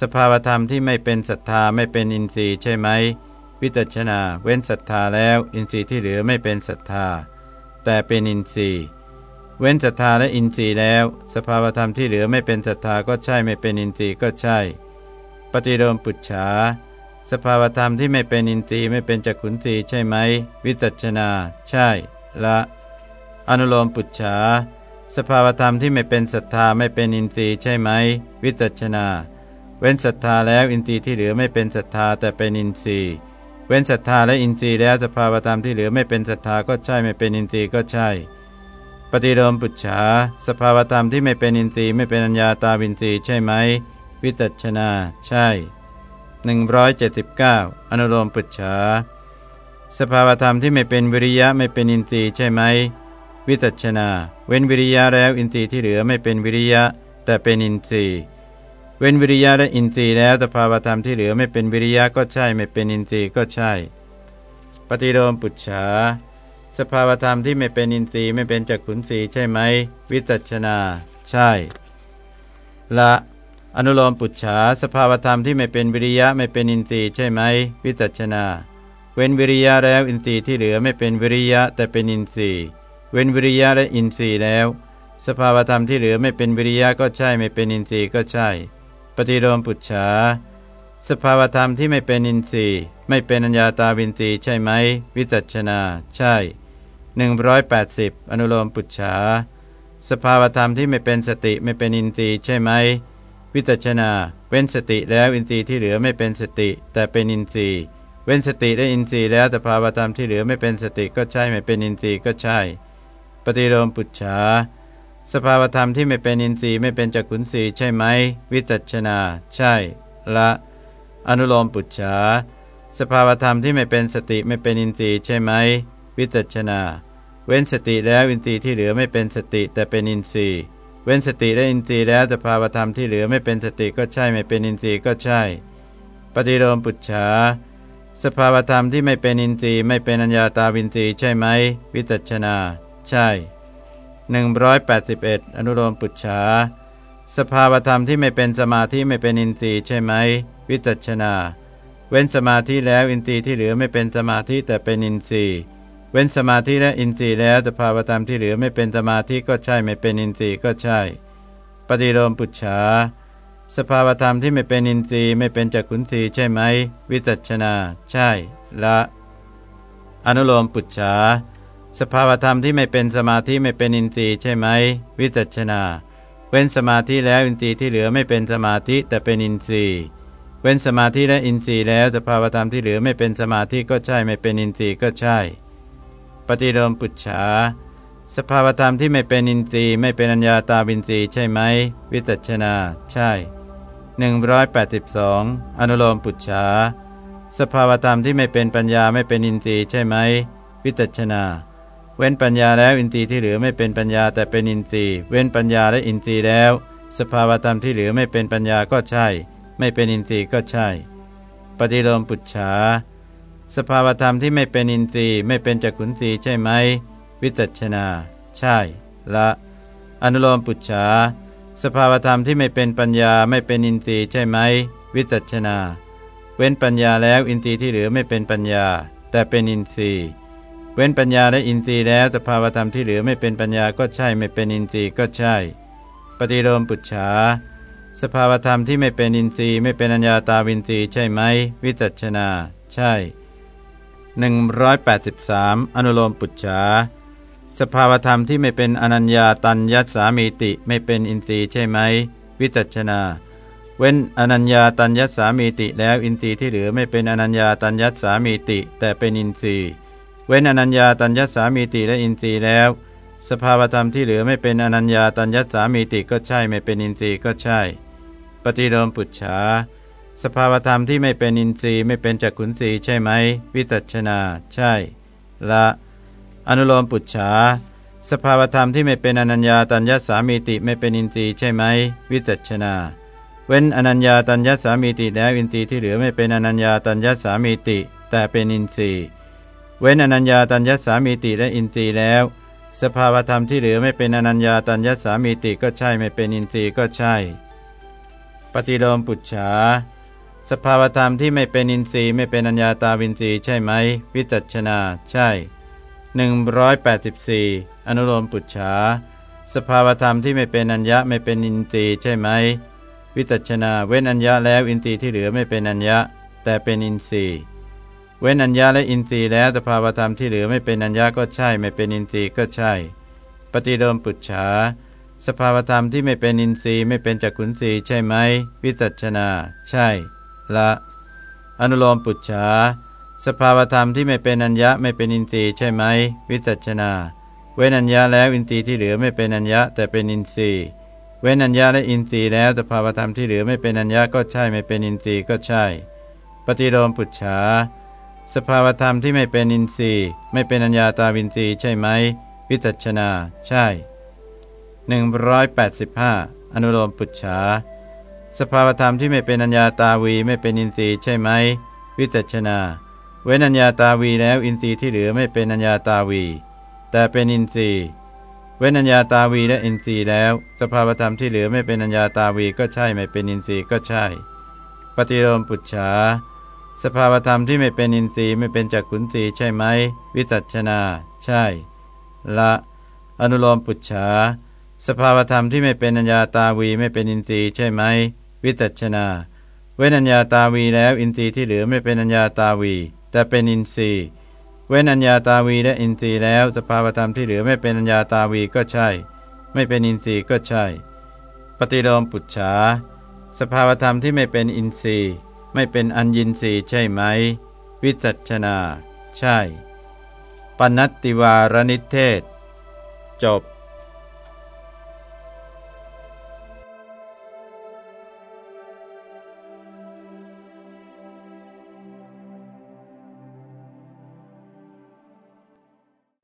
สภาวธรรมที่ไม่เป็นศรัทธาไม่เป็นอินทรีย์ใช่ไหม วิตัชนา เว้นศรัทธาแล้ว อินทรีย์ที่เหลือไม่เป็นศรัทธา แต่เป็นอินทรีย์ เว้นศรัทธาและอินทรีย์แล้ว สภาวธรรมที่เหลือไม่เป็นศรัทธาก็ใช่ไม่เป็นอินทรีย์ก็ใช่ ปฏิโลมปุจฉา สภาวธรรมที่ไม่เป็นอินทรีย์ไม่เป็นจักขุนทรีย์ใช่ไหม วิตัชนา ใช่ ละ อนุโลมปุจฉา สภาวธรรมที่ไม่เป็นศรัทธาไม่เป็นอินทรีย์ใช่ไหม วิตัชนา เว้นศรัทธาแล้วอินทรีย์ที่เหลือไม่เป็นศรัทธาแต่เป็นอินทรีย์ เว้นศรัทธาและอินทรีย์แล้วสภาวธรรมที่เหลือไม่เป็นศรัทธาก็ใช่ไม่เป็นอินทรีย์ก็ใช่ ปฏิโลมปุจฉาสภาวธรรมที่ไม่เป็นอินทรีย์ไม่เป็นอัญญาตาวินทรีย์ใช่ไหม วิตัชนา ใช่ 179 อนุโลมปุจฉาสภาวธรรมที่ไม่เป็นวิริยะไม่เป็นอินทรีย์ใช่ไหม วิตัชนา เว้นวิริยะแล้วอินทรีย์ที่เหลือไม่เป็นวิริยะ แต่เป็นอินทรีย์ เว้นวิริยะและอินทรีย์แล้วสภาวธรรมที่เหลือไม่เป็นวิริยะก็ใช่ ไม่เป็นอินทรีย์ก็ใช่ ปฏิโลมปุจฉา สภาวธรรมที่ไม่เป็นอินทรีย์ไม่เป็นจักขุนทรีใช่ไหม วิตัชนา ใช่ ละอนุโลมปุจฉาสภาวธรรมที่ไม่เป็นวิริยะไม่เป็นอินทรีย์ใช่ไหม วิจัชนา เว้นวิริยะแล้วอินทรีย์ที่เหลือไม่เป็นวิริยะแต่เป็นอินทรีย์ เว้นวิริยะและอินทรีย์แล้ว สภาวธรรมที่เหลือไม่เป็นวิริยะก็ใช่ไม่เป็นอินทรีย์ก็ใช่ ปฏิโลมปุจฉาสภาวธรรมที่ไม่เป็นอินทรีย์ ไม่เป็นอัญญาตาวินทรีย์ใช่ไหม วิสัชนา ใช่ 180 อนุโลมปุจฉา สภาวธรรมที่ไม่เป็นสติไม่เป็นอินทรีย์ใช่ไหม วิสัชนาเว้นสติแล้วอินทรีย์ที่เหลือไม่เป็นสติ แต่เป็นอินทรีย์ เว้นสติและอินทรีย์แล้วแต่ภาวธรรมที่เหลือไม่เป็นสติก็ใช่ไม่เป็นอินทรีย์ก็ใช่ ปฏิโลมปุจฉา สภาวธรรมที่ไม่เป็นอินทรีย์ไม่เป็นจักขุนทรีย์ใช่ไหม วิตัชนา ใช่ ละ อนุโลมปุจฉา สภาวธรรมที่ไม่เป็นสติไม่เป็นอินทรีย์ใช่ไหม วิตัชนา เว้นสติแล้วอินทรีย์ที่เหลือไม่เป็นสติ แต่เป็นอินทรีย์ เว้นสติและอินทรีย์แล้วจะภาวธรรมที่เหลือไม่เป็นสติก็ใช่ไม่เป็นอินทรีย์ก็ใช่ ปฏิโลมปุจฉาสภาวธรรมที่ไม่เป็นอินทรีย์ไม่เป็นอัญญาตาวินทรีย์ใช่ไหม วิจัชนา ใช่ 181 อนุโลมปุจฉาสภาวธรรมที่ไม่เป็นสมาธิไม่เป็นอินทรีย์ใช่ไหม วิจัชนา เว้นสมาธิแล้วอินทรีย์ที่เหลือไม่เป็นสมาธิแต่เป็นอินทรีย์ ว้นสมาธิและอินทรีย์แล้วสภาวธรรมที่เหลือไม่เป็นสมาธิก็ใช่ไม่เป็นอินทรีย์ก็ใช่ ปฏิโลมปุจฉาสภาวธรรมที่ไม่เป็นอินทรีย์ไม่เป็นจักขุนทรีย์ใช่ไหม วิจัชนา ใช่ ละ อนุโลมปุจฉาสภาวธรรมที่ไม่เป็นสมาธิไม่เป็นอินทรีย์ใช่ไหม วิจัชนา เว้นสมาธิแล้วอินทรีย์ที่เหลือไม่เป็นสมาธิแต่เป็นอินทรีย์ เว้นสมาธิและอินทรีย์แล้วสภาวธรรมที่เหลือไม่เป็นสมาธิก็ใช่ไม่เป็นอินทรีย์ก็ใช่ ปฏิโลมปุจฉา สภาวธรรมที่ไม่เป็นอินทรีย์ไม่เป็นอัญญาตาวินทรีย์ใช่ไหม วิจัชนา ใช่ 182 อนุโลมปุจฉา สภาวธรรมที่ไม่เป็นปัญญาไม่เป็นอินทรีย์ใช่ไหม วิจัชนา เว้นปัญญาแล้วอินทรีย์ที่เหลือไม่เป็นปัญญาแต่เป็นอินทรีย์ เว้นปัญญาและอินทรีย์แล้ว สภาวธรรมที่เหลือไม่เป็นปัญญาก็ใช่ ไม่เป็นอินทรีย์ก็ใช่ ปฏิโลมปุจฉา สภาวธรรมที่ไม่เป็นอินทรีย์ไม่เป็นจักขุนทรีย์ใช่ไหม วิจัชนา ใช่ ละ อนุโลมปุจฉา สภาวธรรมที่ไม่เป็นปัญญาไม่เป็นอินทรีย์ใช่ไหม วิจัชนา เว้นปัญญาแล้วอินทรีย์ที่เหลือไม่เป็นปัญญา แต่เป็นอินทรีย์ เว้นปัญญาและอินทรีย์แล้วสภาวธรรมที่เหลือไม่เป็นปัญญาก็ใช่ไม่เป็นอินทรีย์ก็ใช่ ปฏิโลมปุจฉาสภาวธรรมที่ไม่เป็นอินทรีย์ไม่เป็นอัญญาตาวินทรีย์ใช่ไหม วิจัชนา ใช่ 183 อนุโลมปุจฉาสภาวธรรมที่ไม่เป็นอนัญญาตัญญัตสามีติไม่เป็นอินทรีย์ใช่ไหม วิจัชนา เว้นอนัญญาตัญญัตสามีติแล้วอินทรีย์ที่เหลือไม่เป็นอนัญญาตัญญัตสามีติ แต่เป็นอินทรีย์ เว้นอนัญญาตัญญัตสามีติและอินทรีย์แล้ว สภาวธรรมที่เหลือไม่เป็นอนัญญาตัญญัตสามีติก็ใช่ไม่เป็นอินทรีย์ก็ใช่ ปฏิโลมปุจฉา สภาวธรรมที่ไม่เป็นอินทรีย์ไม่เป็นจักขุนสีใช่ไหม วิตัชนา ใช่ ละ อนุโลมปุจฉาสภาวธรรมที่ไม่เป็นอนัญญาตัญญสามีติไม่เป็นอินทรีย์ใช่ไหม วิตัชนา เว้นอนัญญาตัญญสามีติแล้วอินทรีย์ที่เหลือไม่เป็นอนัญญาตัญญสามีติ แต่เป็นอินทรีย์ เว้นอนัญญาตัญญสามีติและอินทรีย์แล้ว สภาวธรรมที่เหลือไม่เป็นอนัญญาตัญญสามีติก็ใช่ไม่เป็นอินทรีย์ก็ใช่ ปฏิโลมปุจฉา สภาวธรรมที่ไม่เป็นอินทรีย์ไม่เป็นอัญญาตาวินทรีย์ใช่ไหม วิจัชนา ใช่ 184 อนุโลมปุจฉาสภาวธรรมที่ไม่เป็นอัญญะไม่เป็นอินทรีย์ใช่ไหม วิจัชนาเว้นอัญญะแล้วอินทรีย์ที่เหลือไม่เป็นอัญญะ แต่เป็นอินทรีย์ เว้นอัญญะและอินทรีย์แล้วสภาวธรรมที่เหลือไม่เป็นอัญญะก็ใช่ ไม่เป็นอินทรีย์ก็ใช่ ปฏิโลมปุจฉาสภาวธรรมที่ไม่เป็นอินทรีย์ไม่เป็นจักขุนทรีย์ใช่ไหม วิจัชนา ใช่ ละ อนุโลมปุจฉาสภาวธรรมที่ไม่เป็นอัญญะไม่เป็นอินทรีย์ใช่ไหม วิจัชนา เว้นอัญญะแล้วอินทรีย์ที่เหลือไม่เป็นอัญญะแต่เป็นอินทรีย์ เว้นอัญญะและอินทรีย์แล้วสภาวธรรมที่เหลือไม่เป็นอัญญะก็ใช่ไม่เป็นอินทรีย์ก็ใช่ ปฏิโลมปุจฉาสภาวธรรมที่ไม่เป็นอินทรีย์ ไม่เป็นอัญญาตาวินทรีย์ใช่ไหม วิจัชนา ใช่ 185 อนุโลมปุจฉา สภาวธรรมที่ไม่เป็นอัญญาตาวีไม่เป็นอินทรีย์ใช่ไหม วิสัชนา เว้นอัญญาตาวีแล้วอินทรีย์ที่เหลือไม่เป็นอัญญาตาวี แต่เป็นอินทรีย์ เว้นอัญญาตาวีและอินทรีย์แล้ว สภาวธรรมที่เหลือไม่เป็นอัญญาตาวีก็ใช่ไม่เป็นอินทรีย์ก็ใช่ ปฏิโลมปุจฉาสภาวธรรมที่ไม่เป็นอินทรีย์ไม่เป็นจักขุนทรีย์ใช่ไหม วิสัชนา ใช่ ละ อนุโลมปุจฉาสภาวธรรมที่ไม่เป็นอัญญาตาวีไม่เป็นอินทรีย์ใช่ไหม วิสัชนา เว้นอัญญาตาวีแล้วอินทรีย์ที่เหลือไม่เป็นอัญญาตาวี แต่เป็นอินทรีย์ เว้นอัญญาตาวีและอินทรีย์แล้วสภาวธรรมที่เหลือไม่เป็นอัญญาตาวีก็ใช่ ไม่เป็นอินทรีย์ก็ใช่ ปฏิโลมปุจฉาสภาวธรรมที่ไม่เป็นอินทรีย์ ไม่เป็นอัญญินทรีย์ใช่ไหม วิจัชนา ใช่ ปนัตติวารณิเทศ จบ